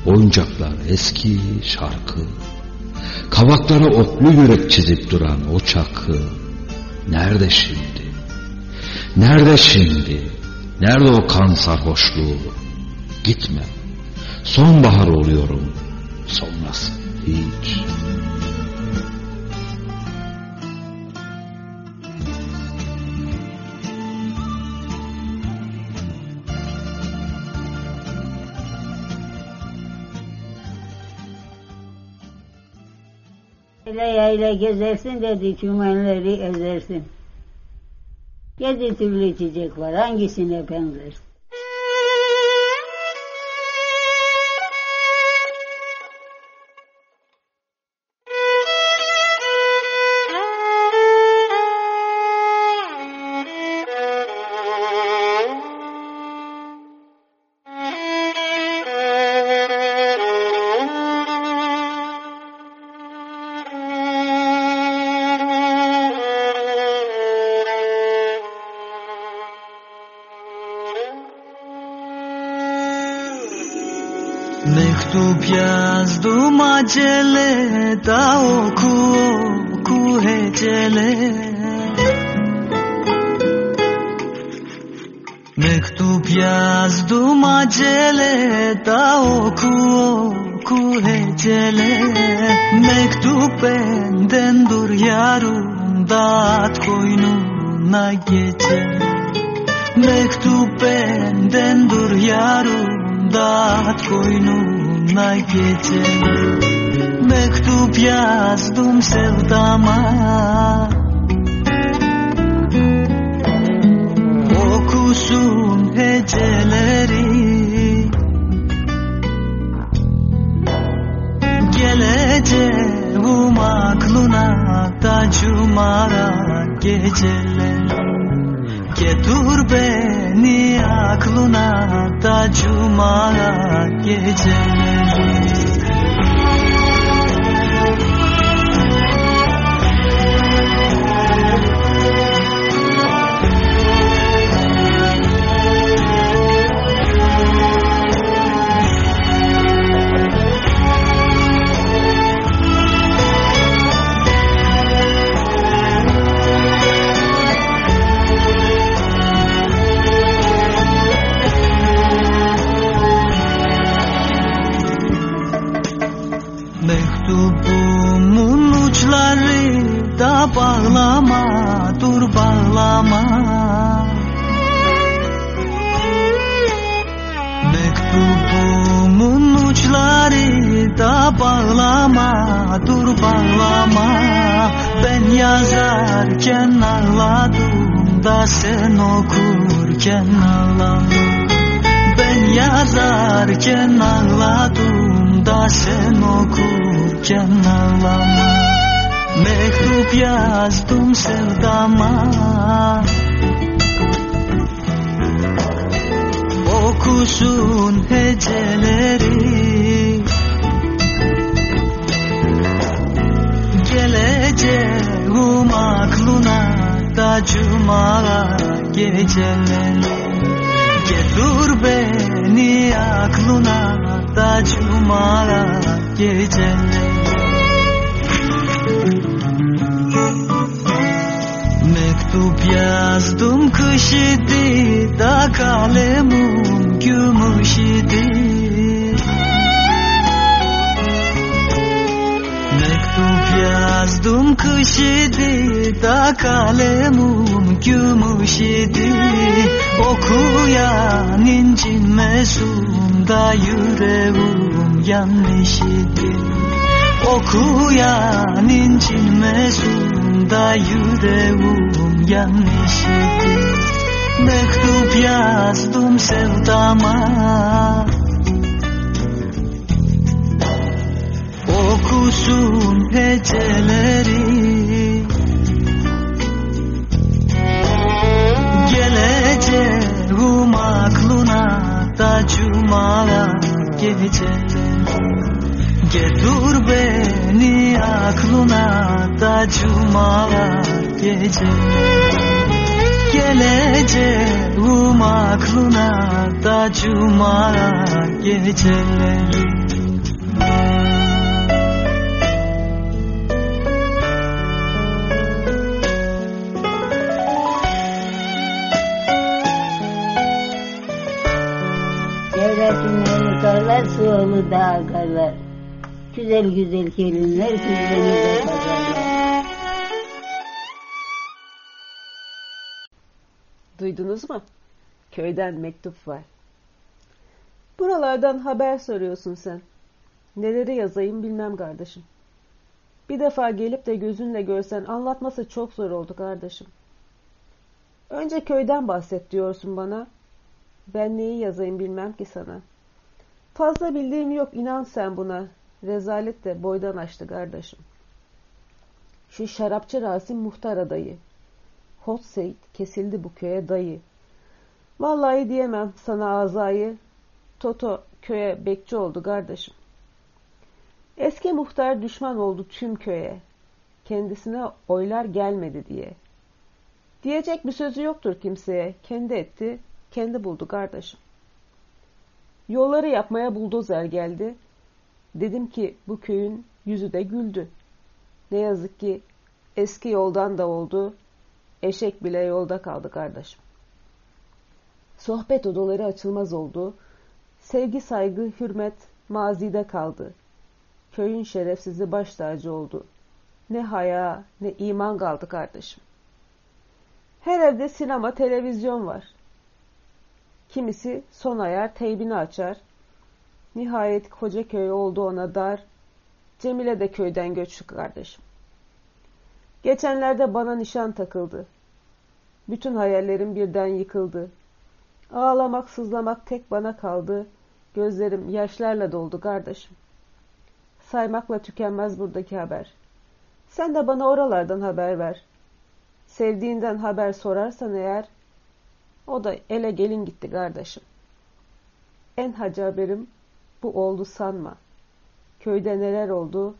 oyuncaklar eski şarkı. Kavaklara oklu yürek çizip duran o çakı. Nerede şimdi? Nerede şimdi? Nerede o kan sarhoşluğu? Gitme. Sonbahar oluyorum. Sonrası hiç. Yayla yayla gezersin dedi çümenleri ezersin. Yedi türlü çiçek var hangisine benzersin? Yazdım acele da oku oku hecele Mektup yazdım acele da oku oku hecele Mektup benden dur yarım dağıt koynuna gece Mektup benden dur yarım dağıt koynuna gece Mektup yazdım sevdama. Okusun heceleri. Geleceğim aklına da cumara geceler Getir beni aklına da cuma yazarken ağladım da sen okurken ağlama. Mektup yazdım sevdama. Okusun heceleri. Geleceğim aklına da cuma geceleri da yüreğim yanmış idi. Okuyan incinmesin da yüreğim yanmış idi. Mektup yazdım sevdama geceleri Geleceğim aklına da cuma geceleri Devletin karlar, suolu dağ karlar. Güzel güzel gelinler, güzel pazarlar. Duydunuz mu? Köyden mektup var. Buralardan haber soruyorsun sen. Neleri yazayım bilmem kardeşim. Bir defa gelip de gözünle görsen anlatması çok zor oldu kardeşim. Önce köyden bahset diyorsun bana. Ben neyi yazayım bilmem ki sana. Fazla bildiğim yok inan sen buna. Rezalet de boydan açtı kardeşim. Şu şarapçı Rasim muhtar adayı. Hot Seyit kesildi bu köye dayı. Vallahi diyemem sana azayı. Toto köye bekçi oldu kardeşim. Eski muhtar düşman oldu tüm köye. Kendisine oylar gelmedi diye. Diyecek bir sözü yoktur kimseye. Kendi etti, kendi buldu kardeşim. Yolları yapmaya buldozer geldi. Dedim ki bu köyün yüzü de güldü. Ne yazık ki eski yoldan da oldu. Eşek bile yolda kaldı kardeşim. Sohbet odaları açılmaz oldu. Sevgi, saygı, hürmet mazide kaldı. Köyün şerefsizi baş tacı oldu. Ne haya ne iman kaldı kardeşim. Her evde sinema, televizyon var. Kimisi son ayar teybini açar. Nihayet koca köy oldu ona dar. Cemile de köyden göçtü kardeşim. Geçenlerde bana nişan takıldı. Bütün hayallerim birden yıkıldı. Ağlamak, sızlamak tek bana kaldı. Gözlerim yaşlarla doldu kardeşim. Saymakla tükenmez buradaki haber. Sen de bana oralardan haber ver. Sevdiğinden haber sorarsan eğer, o da ele gelin gitti kardeşim. En hacı haberim bu oldu sanma. Köyde neler oldu,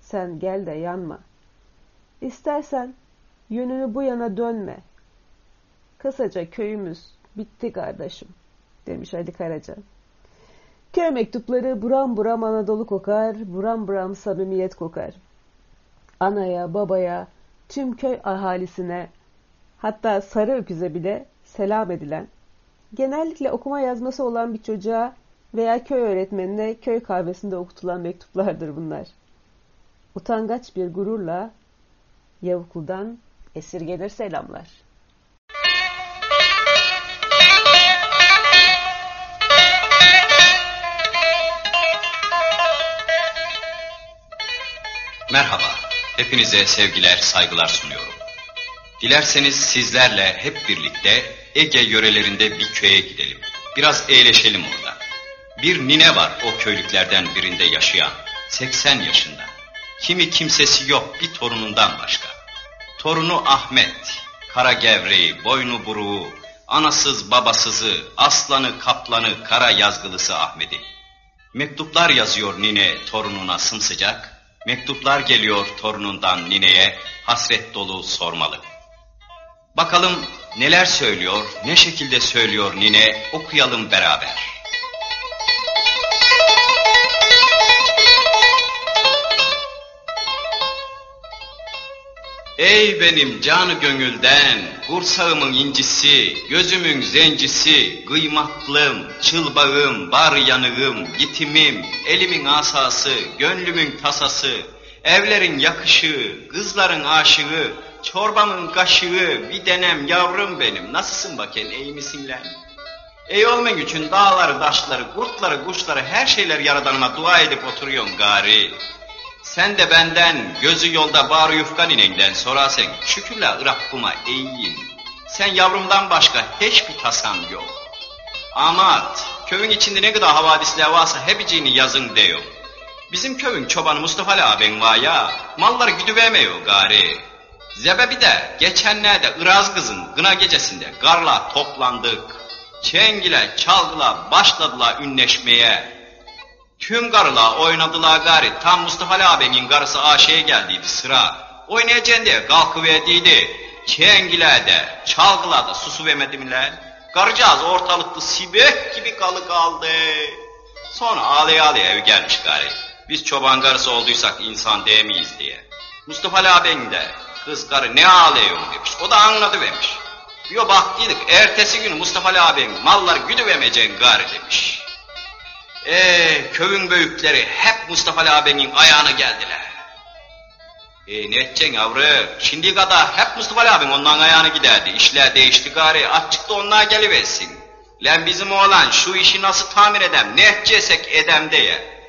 sen gel de yanma. İstersen yönünü bu yana dönme. Kısaca köyümüz bitti kardeşim, demiş Ali Karaca. Köy mektupları buram buram Anadolu kokar, buram buram samimiyet kokar. Anaya, babaya, tüm köy ahalisine, hatta sarı öküze bile selam edilen, genellikle okuma yazması olan bir çocuğa veya köy öğretmenine köy kahvesinde okutulan mektuplardır bunlar. Utangaç bir gururla Yavuklu'dan esirgenir selamlar. Merhaba. Hepinize sevgiler, saygılar sunuyorum. Dilerseniz sizlerle hep birlikte Ege yörelerinde bir köye gidelim. Biraz eğleşelim orada. Bir nine var o köylüklerden birinde yaşayan. 80 yaşında. Kimi kimsesi yok bir torunundan başka. Torunu Ahmet, kara gevreği, boynu buruğu, anasız babasızı, aslanı kaplanı, kara yazgılısı Ahmet'i. Mektuplar yazıyor nine torununa sımsıcak. Mektuplar geliyor torunundan nineye hasret dolu sormalı. Bakalım neler söylüyor, ne şekilde söylüyor nine okuyalım beraber. Ey benim canı gönülden, kursağımın incisi, gözümün zencisi, kıymatlım, çılbağım, bar yanığım, yitimim, elimin asası, gönlümün tasası, evlerin yakışığı, kızların aşığı, çorbamın kaşığı, bir denem yavrum benim, nasılsın bakayım, iyi misin lan? İyi olmak için dağları, taşları, kurtları, kuşları, her şeyler yaradanıma dua edip oturuyorsun gari. Sen de benden gözü yolda bağrı yufkan inenden sorarsan şükürler Rabbıma iyiyim. Sen yavrumdan başka hiçbir tasam yok. Amat köyün içinde ne kadar havadisler varsa hepiciğini yazın diyor. Bizim köyün çobanı Mustafa Ali abin var ya malları güdüvemiyor gari. Zebebi de geçenlerde Iraz kızın gına gecesinde garla toplandık. Çengile çalgıla başladılar ünleşmeye. Tüm karılar oynadılar gari. Tam Mustafa Ali abinin karısı Aşe'ye geldiydi sıra. Oynayacaksın diye kalkıverdiydi. Çengilerde, çalgılarda susu vermedim lan. Karıcağız ortalıkta sibek gibi kalı kaldı. Sonra ağlaya ağlaya ev gelmiş gari. Biz çoban karısı olduysak insan değmeyiz diye. Mustafa Ali abin de kız karı ne ağlıyorsun demiş. O da anladı vermiş. Yo baktıydık ertesi günü Mustafa Ali abin mallar güdüvemeyeceksin gari demiş. Ee, köyün büyükleri hep Mustafa Ali abinin ayağına geldiler. E ne edeceksin yavru? Şimdi kadar hep Mustafa Ali abin ondan ayağına giderdi. İşler değişti gari. Açık da onlar geliversin. Lan bizim oğlan şu işi nasıl tamir edem, ne edeceksek edem diye.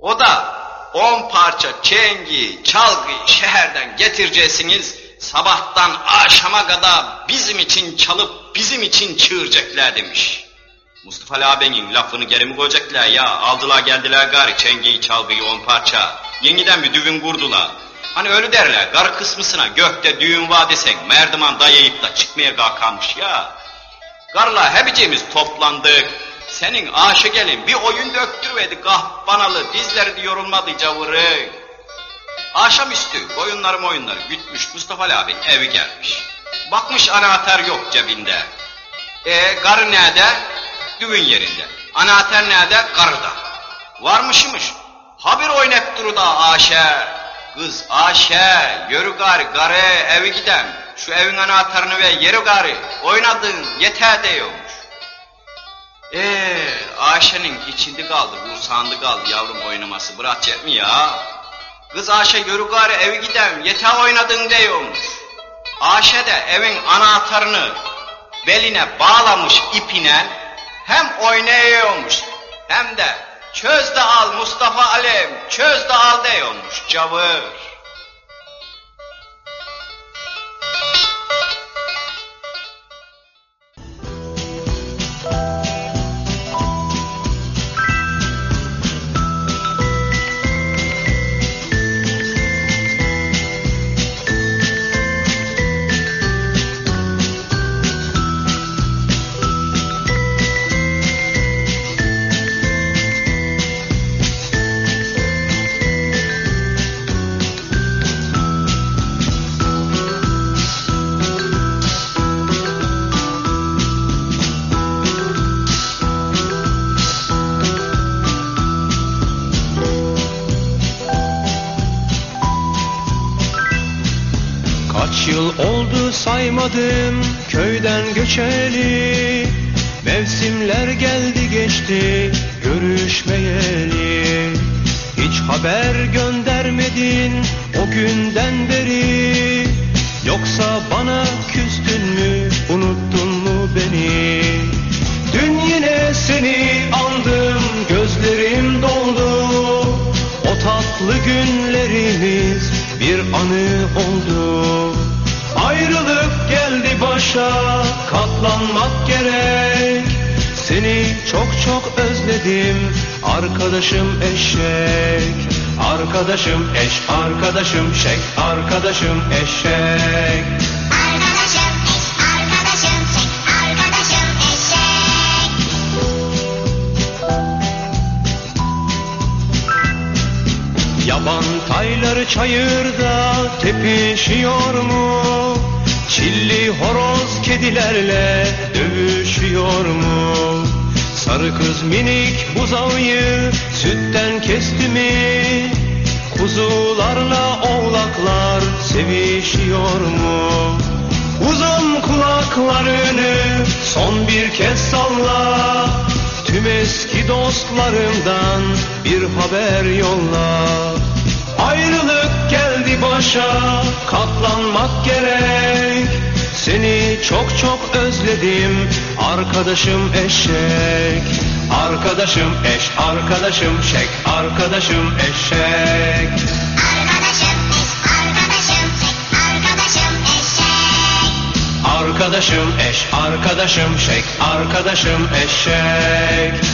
O da on parça çengi, çalgıyı şehirden getireceksiniz. Sabahtan akşama kadar bizim için çalıp bizim için çığıracaklar demiş. Mustafa Ali abinin lafını geri mi koyacaklar ya? Aldılar geldiler gari çengiyi çalgıyı on parça. Yeniden bir düğün kurdular. Hani öyle derler garı kısmısına gökte düğün var desen merdivan dayayıp da çıkmaya kalkarmış ya. Garla hepicimiz toplandık. Senin aşı gelin bir oyun döktürmedi kahpanalı dizleri de yorulmadı cavırı. Akşamüstü boyunları oyunları gütmüş Mustafa abin evi gelmiş. Bakmış anahtar yok cebinde. E garı nerede? Düğün yerinde. Anahtar nerede? Karıda. Varmışmış. Habir oynak duru da Aşe. Kız Aşe, yürü gari, gari evi gidem. Şu evin anahtarını ver, yeri gari. Oynadın, yeter diyormuş. Eee, Ayşe'nin içinde kaldı, kursağında kaldı yavrum oynaması. Bırakacak mı ya? Kız Ayşe gari evi gidem, yeter oynadın diyormuş. Ayşe de evin anahtarını beline bağlamış ipine hem oynayıyormuş hem de çöz de al Mustafa Alem, çöz de al diyormuş cavır. Geçti görüşmeyeli. Hiç haber göndermedin o günden beri. Yoksa çok özledim Arkadaşım eşek Arkadaşım eş Arkadaşım şek Arkadaşım eşek Arkadaşım eş, arkadaşım şek, arkadaşım eşek. Yaban tayları çayırda tepişiyor mu? Çilli horoz kedilerle dövüşüyor mu? Sarı kız minik buzağıyı sütten kesti mi? Kuzularla oğlaklar sevişiyor mu? Uzun kulaklarını son bir kez salla Tüm eski dostlarımdan bir haber yolla Ayrılık geldi başa katlanmak gerek Seni çok çok özledim arkadaşım eşek Arkadaşım eş arkadaşım şek arkadaşım eşek Arkadaşım eş, arkadaşım şek, arkadaşım eşek. Arkadaşım eş arkadaşım şek arkadaşım eşek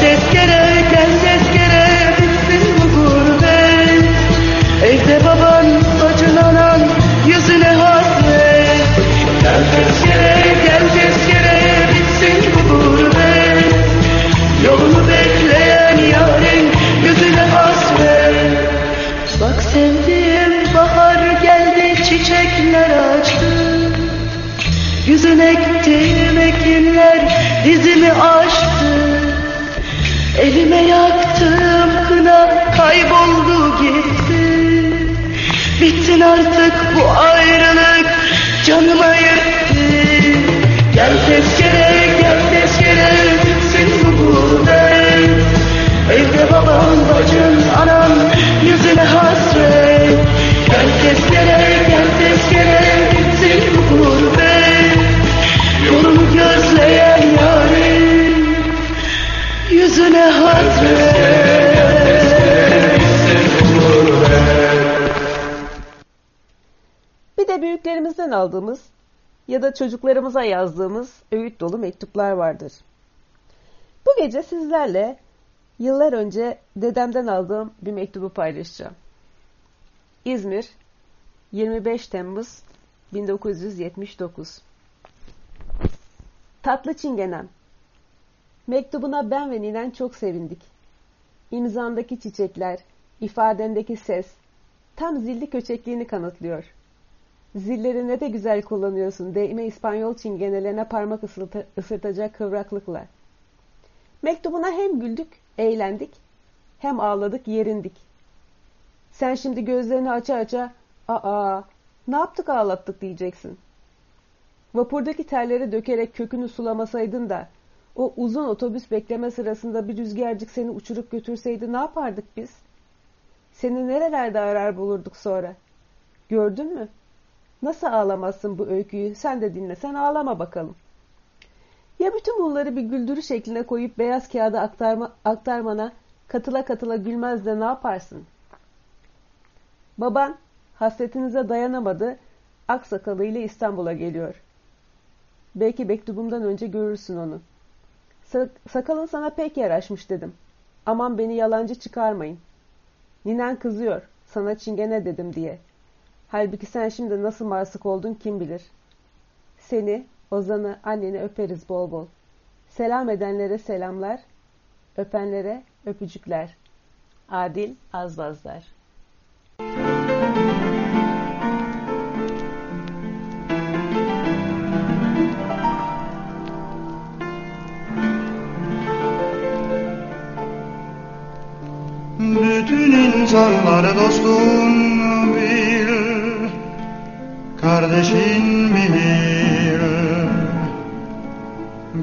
tezkere, gel tezkere bitsin bu gurbet. Evde baban, bacın anan yüzüne hasret. Gel tezkere, gel tezkere bitsin bu gurbet. Yolunu bekleyen yarın yüzüne hasret. Bak sevdiğim bahar geldi çiçekler açtı. Yüzün ektiğim ekinler dizimi aştı Elime yaktığım kına kayboldu gitti. Bittin artık bu ayrılık canıma yetti. Gel tezkere gel tezkere bitsin bu gurbet Evde baban bacın anan yüzüne hasret. Gel tezkere Bir de büyüklerimizden aldığımız ya da çocuklarımıza yazdığımız öğüt dolu mektuplar vardır. Bu gece sizlerle yıllar önce dedemden aldığım bir mektubu paylaşacağım. İzmir 25 Temmuz 1979 Tatlı Çingenem Mektubuna ben ve Ninen çok sevindik. İmzandaki çiçekler, ifadendeki ses, tam zilli köçekliğini kanıtlıyor. Zilleri ne de güzel kullanıyorsun değme İspanyol çingenelerine parmak ısırta, ısırtacak kıvraklıkla. Mektubuna hem güldük, eğlendik, hem ağladık, yerindik. Sen şimdi gözlerini aça aça, aa, ne yaptık ağlattık diyeceksin. Vapurdaki terleri dökerek kökünü sulamasaydın da, o uzun otobüs bekleme sırasında bir rüzgarcık seni uçurup götürseydi ne yapardık biz? Seni nerelerde arar bulurduk sonra? Gördün mü? Nasıl ağlamazsın bu öyküyü? Sen de dinlesen ağlama bakalım. Ya bütün bunları bir güldürü şekline koyup beyaz kağıda aktarma, aktarmana katıla katıla gülmez de ne yaparsın? Baban hasretinize dayanamadı, aksakalıyla İstanbul'a geliyor. Belki mektubumdan önce görürsün onu. Sakalın sana pek yaraşmış dedim. Aman beni yalancı çıkarmayın. Ninen kızıyor, sana çingene dedim diye. Halbuki sen şimdi nasıl marsık oldun kim bilir. Seni, Ozan'ı, anneni öperiz bol bol. Selam edenlere selamlar, öpenlere öpücükler. Adil Azbazlar İnsanları dostun bil Kardeşin bil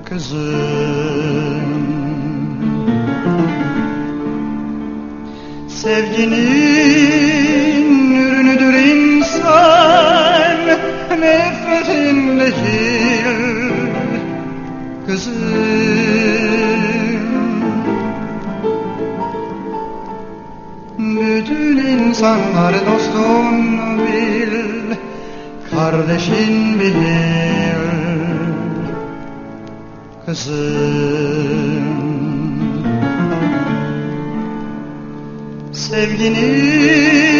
Kızım Sevginin ürünüdür insan Nefretin değil Kızım Bütün insanlar dostun bil, kardeşin bil, kızım. Sevginin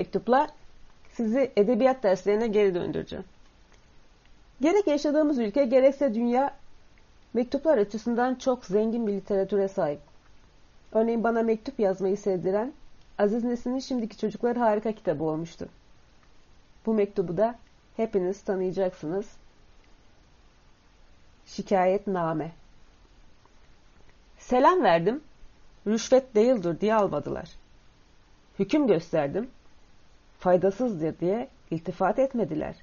mektupla sizi edebiyat derslerine geri döndüreceğim. Gerek yaşadığımız ülke gerekse dünya mektuplar açısından çok zengin bir literatüre sahip. Örneğin bana mektup yazmayı sevdiren Aziz Nesin'in Şimdiki Çocuklar harika kitabı olmuştu. Bu mektubu da hepiniz tanıyacaksınız. Şikayetname. Selam verdim, rüşvet değildir diye almadılar. Hüküm gösterdim, faydasızdır diye iltifat etmediler.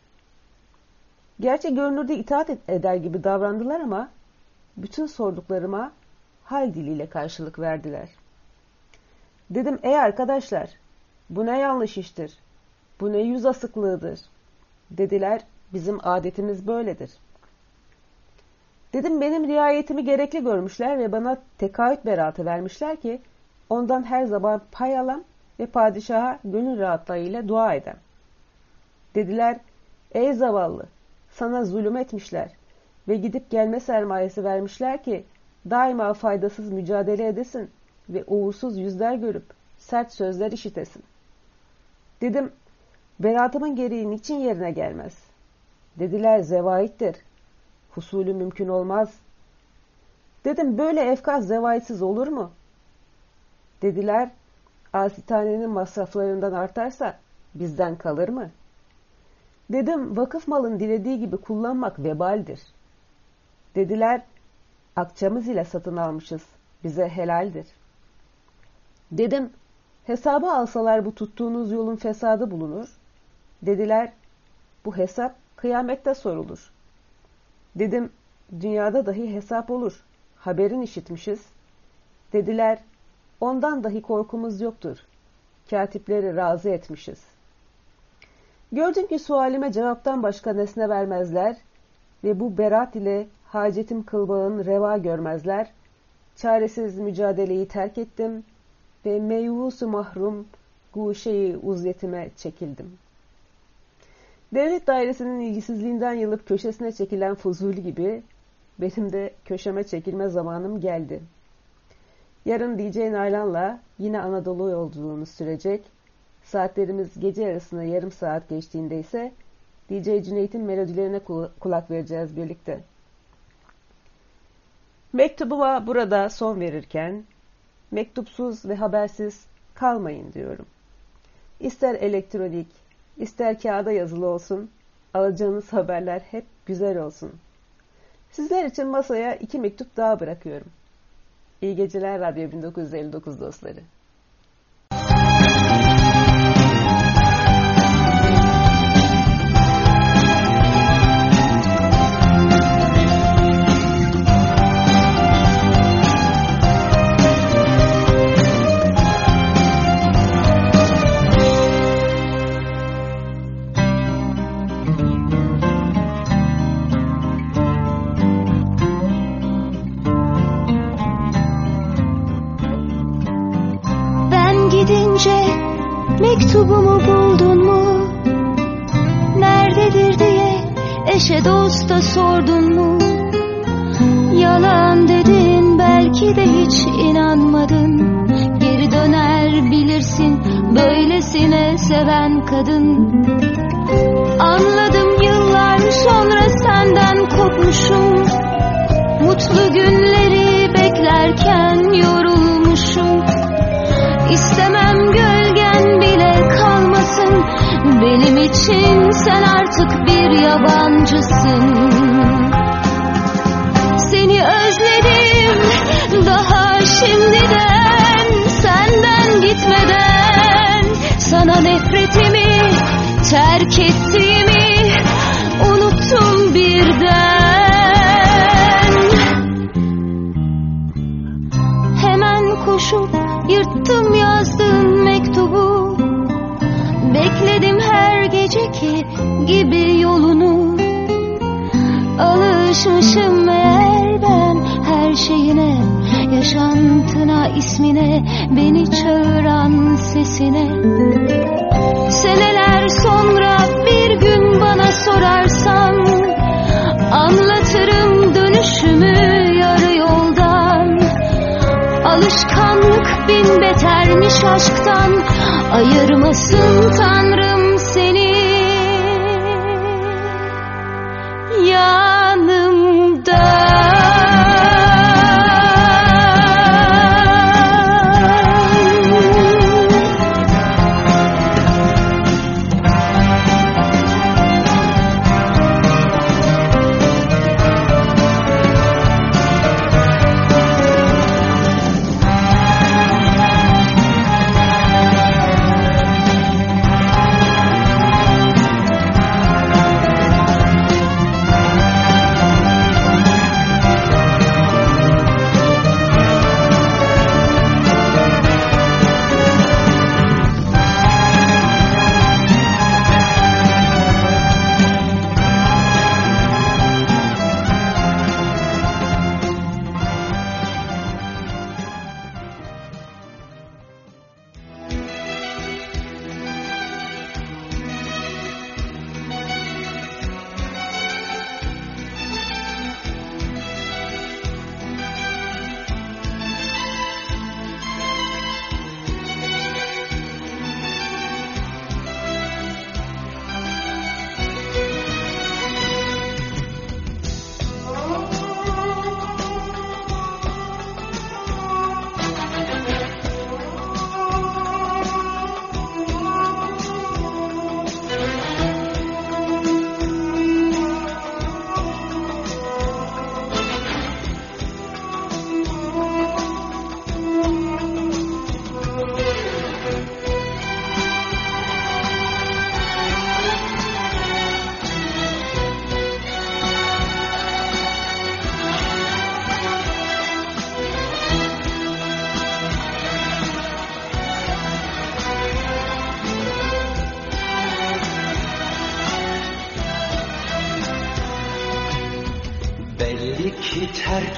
Gerçi görünürde itaat eder gibi davrandılar ama bütün sorduklarıma hal diliyle karşılık verdiler. Dedim ey arkadaşlar bu ne yanlış iştir, bu ne yüz asıklığıdır. Dediler bizim adetimiz böyledir. Dedim benim riayetimi gerekli görmüşler ve bana tekaüt beraatı vermişler ki ondan her zaman pay alan ve padişaha gönül rahatlığıyla dua eden. Dediler ey zavallı sana zulüm etmişler. ve gidip gelme sermayesi vermişler ki daima faydasız mücadele edesin ve uğursuz yüzler görüp sert sözler işitesin. Dedim, beratımın gereği niçin yerine gelmez? Dediler zevaittir. Husulü mümkün olmaz. Dedim böyle efkar zevaitsiz olur mu? Dediler, asitanenin masraflarından artarsa bizden kalır mı? Dedim vakıf malın dilediği gibi kullanmak vebaldir. Dediler, akçamız ile satın almışız, bize helaldir. Dedim, hesaba alsalar bu tuttuğunuz yolun fesadı bulunur. Dediler, bu hesap kıyamette sorulur. Dedim, dünyada dahi hesap olur, haberin işitmişiz. Dediler, ondan dahi korkumuz yoktur, katipleri razı etmişiz. Gördüm ki sualime cevaptan başka nesne vermezler ve bu berat ile hacetim kılbağın reva görmezler. Çaresiz mücadeleyi terk ettim ve meyvusu mahrum guşeyi uzletime çekildim. Devlet dairesinin ilgisizliğinden yılıp köşesine çekilen Fuzuli gibi benim de köşeme çekilme zamanım geldi. Yarın DJ Nalan'la yine Anadolu yolculuğumuz sürecek. Saatlerimiz gece yarısına yarım saat geçtiğinde ise DJ Cüneyt'in melodilerine kulak vereceğiz birlikte. Mektubuma burada son verirken mektupsuz ve habersiz kalmayın diyorum. İster elektronik, ister kağıda yazılı olsun, alacağınız haberler hep güzel olsun. Sizler için masaya iki mektup daha bırakıyorum. İyi geceler Radyo 1959 dostları. Mektubumu buldun mu? Nerededir diye eşe dosta sordun mu? Yalan dedin belki de hiç inanmadın. Geri döner bilirsin böylesine seven kadın. Anladım yıllar sonra senden kopmuşum. Mutlu günleri beklerken yorulmuşum. Benim için sen artık bir yabancısın. Seni özledim daha şimdiden Senden gitmeden. Sana nefretimi terk ettiğimi Unuttum birden. Hemen koşup yırttım yazdığım mektubu. Bekledim geceki gibi yolunu Alışmışım meğer ben her şeyine Yaşantına ismine beni çağıran sesine. Seneler sonra bir gün bana sorarsan Anlatırım dönüşümü yarı yoldan. Alışkanlık bin betermiş aşktan Ayırmasın Tanrım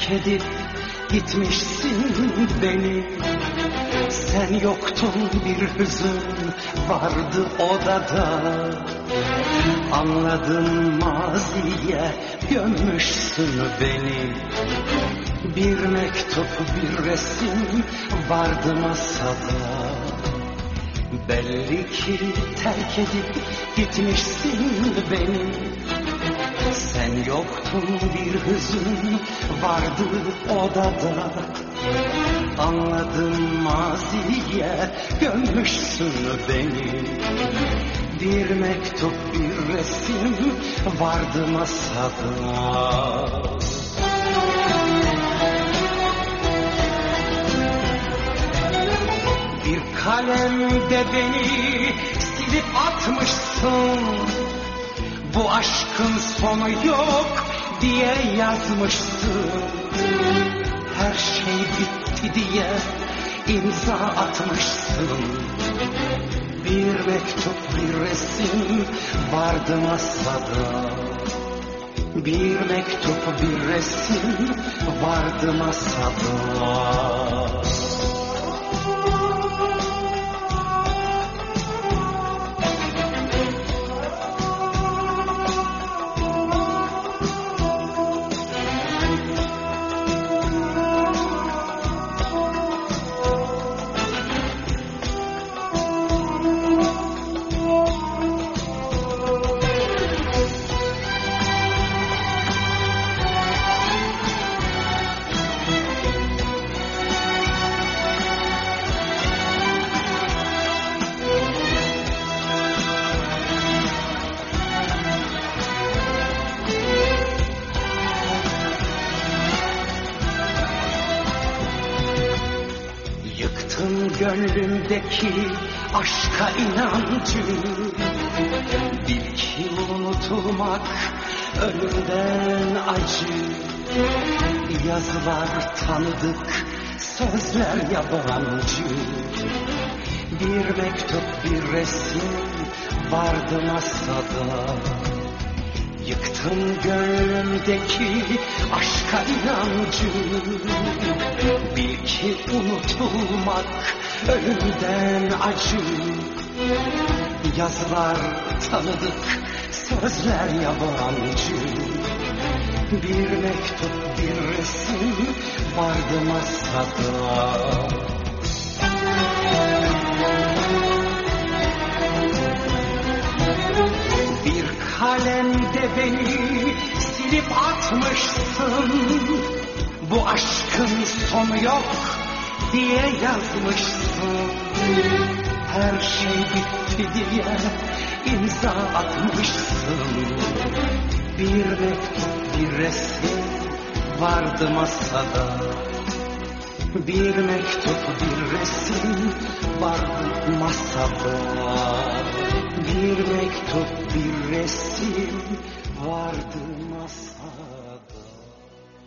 terk edip gitmişsin beni. Sen yoktun bir hüzün vardı odada. Anladım maziye gömmüşsün beni. Bir mektup bir resim vardı masada. Belli ki terk edip gitmişsin beni Sen yoktun bir hüzün vardı odada. Anladım maziye gömmüşsün beni. Bir mektup bir resim vardı masada. Bir kalemde beni silip atmışsın Bu aşkın sonu yok diye yazmışsın Her şey bitti diye imza atmışsın Bir mektup bir resim vardı masada. Bir mektup bir resim vardı masada gönlümdeki aşka inancı. Bil ki unutulmak ölümden acı. Yazılar tanıdık, sözler yabancı. Bir mektup, bir resim vardı masada Yıktın gönlümdeki aşka inancı. Bil ki unutulmak ölümden acı. Yazılar tanıdık, sözler yabancı. Bir mektup, bir resim vardı masada Bir kalemde beni silip atmışsın. Bu aşkın sonu yok diye yazmışsın. Her şey bitti diye imza atmışsın. Bir mektup bir resim vardı masada. Bir mektup bir resim vardı masada Bir mektup bir resim vardı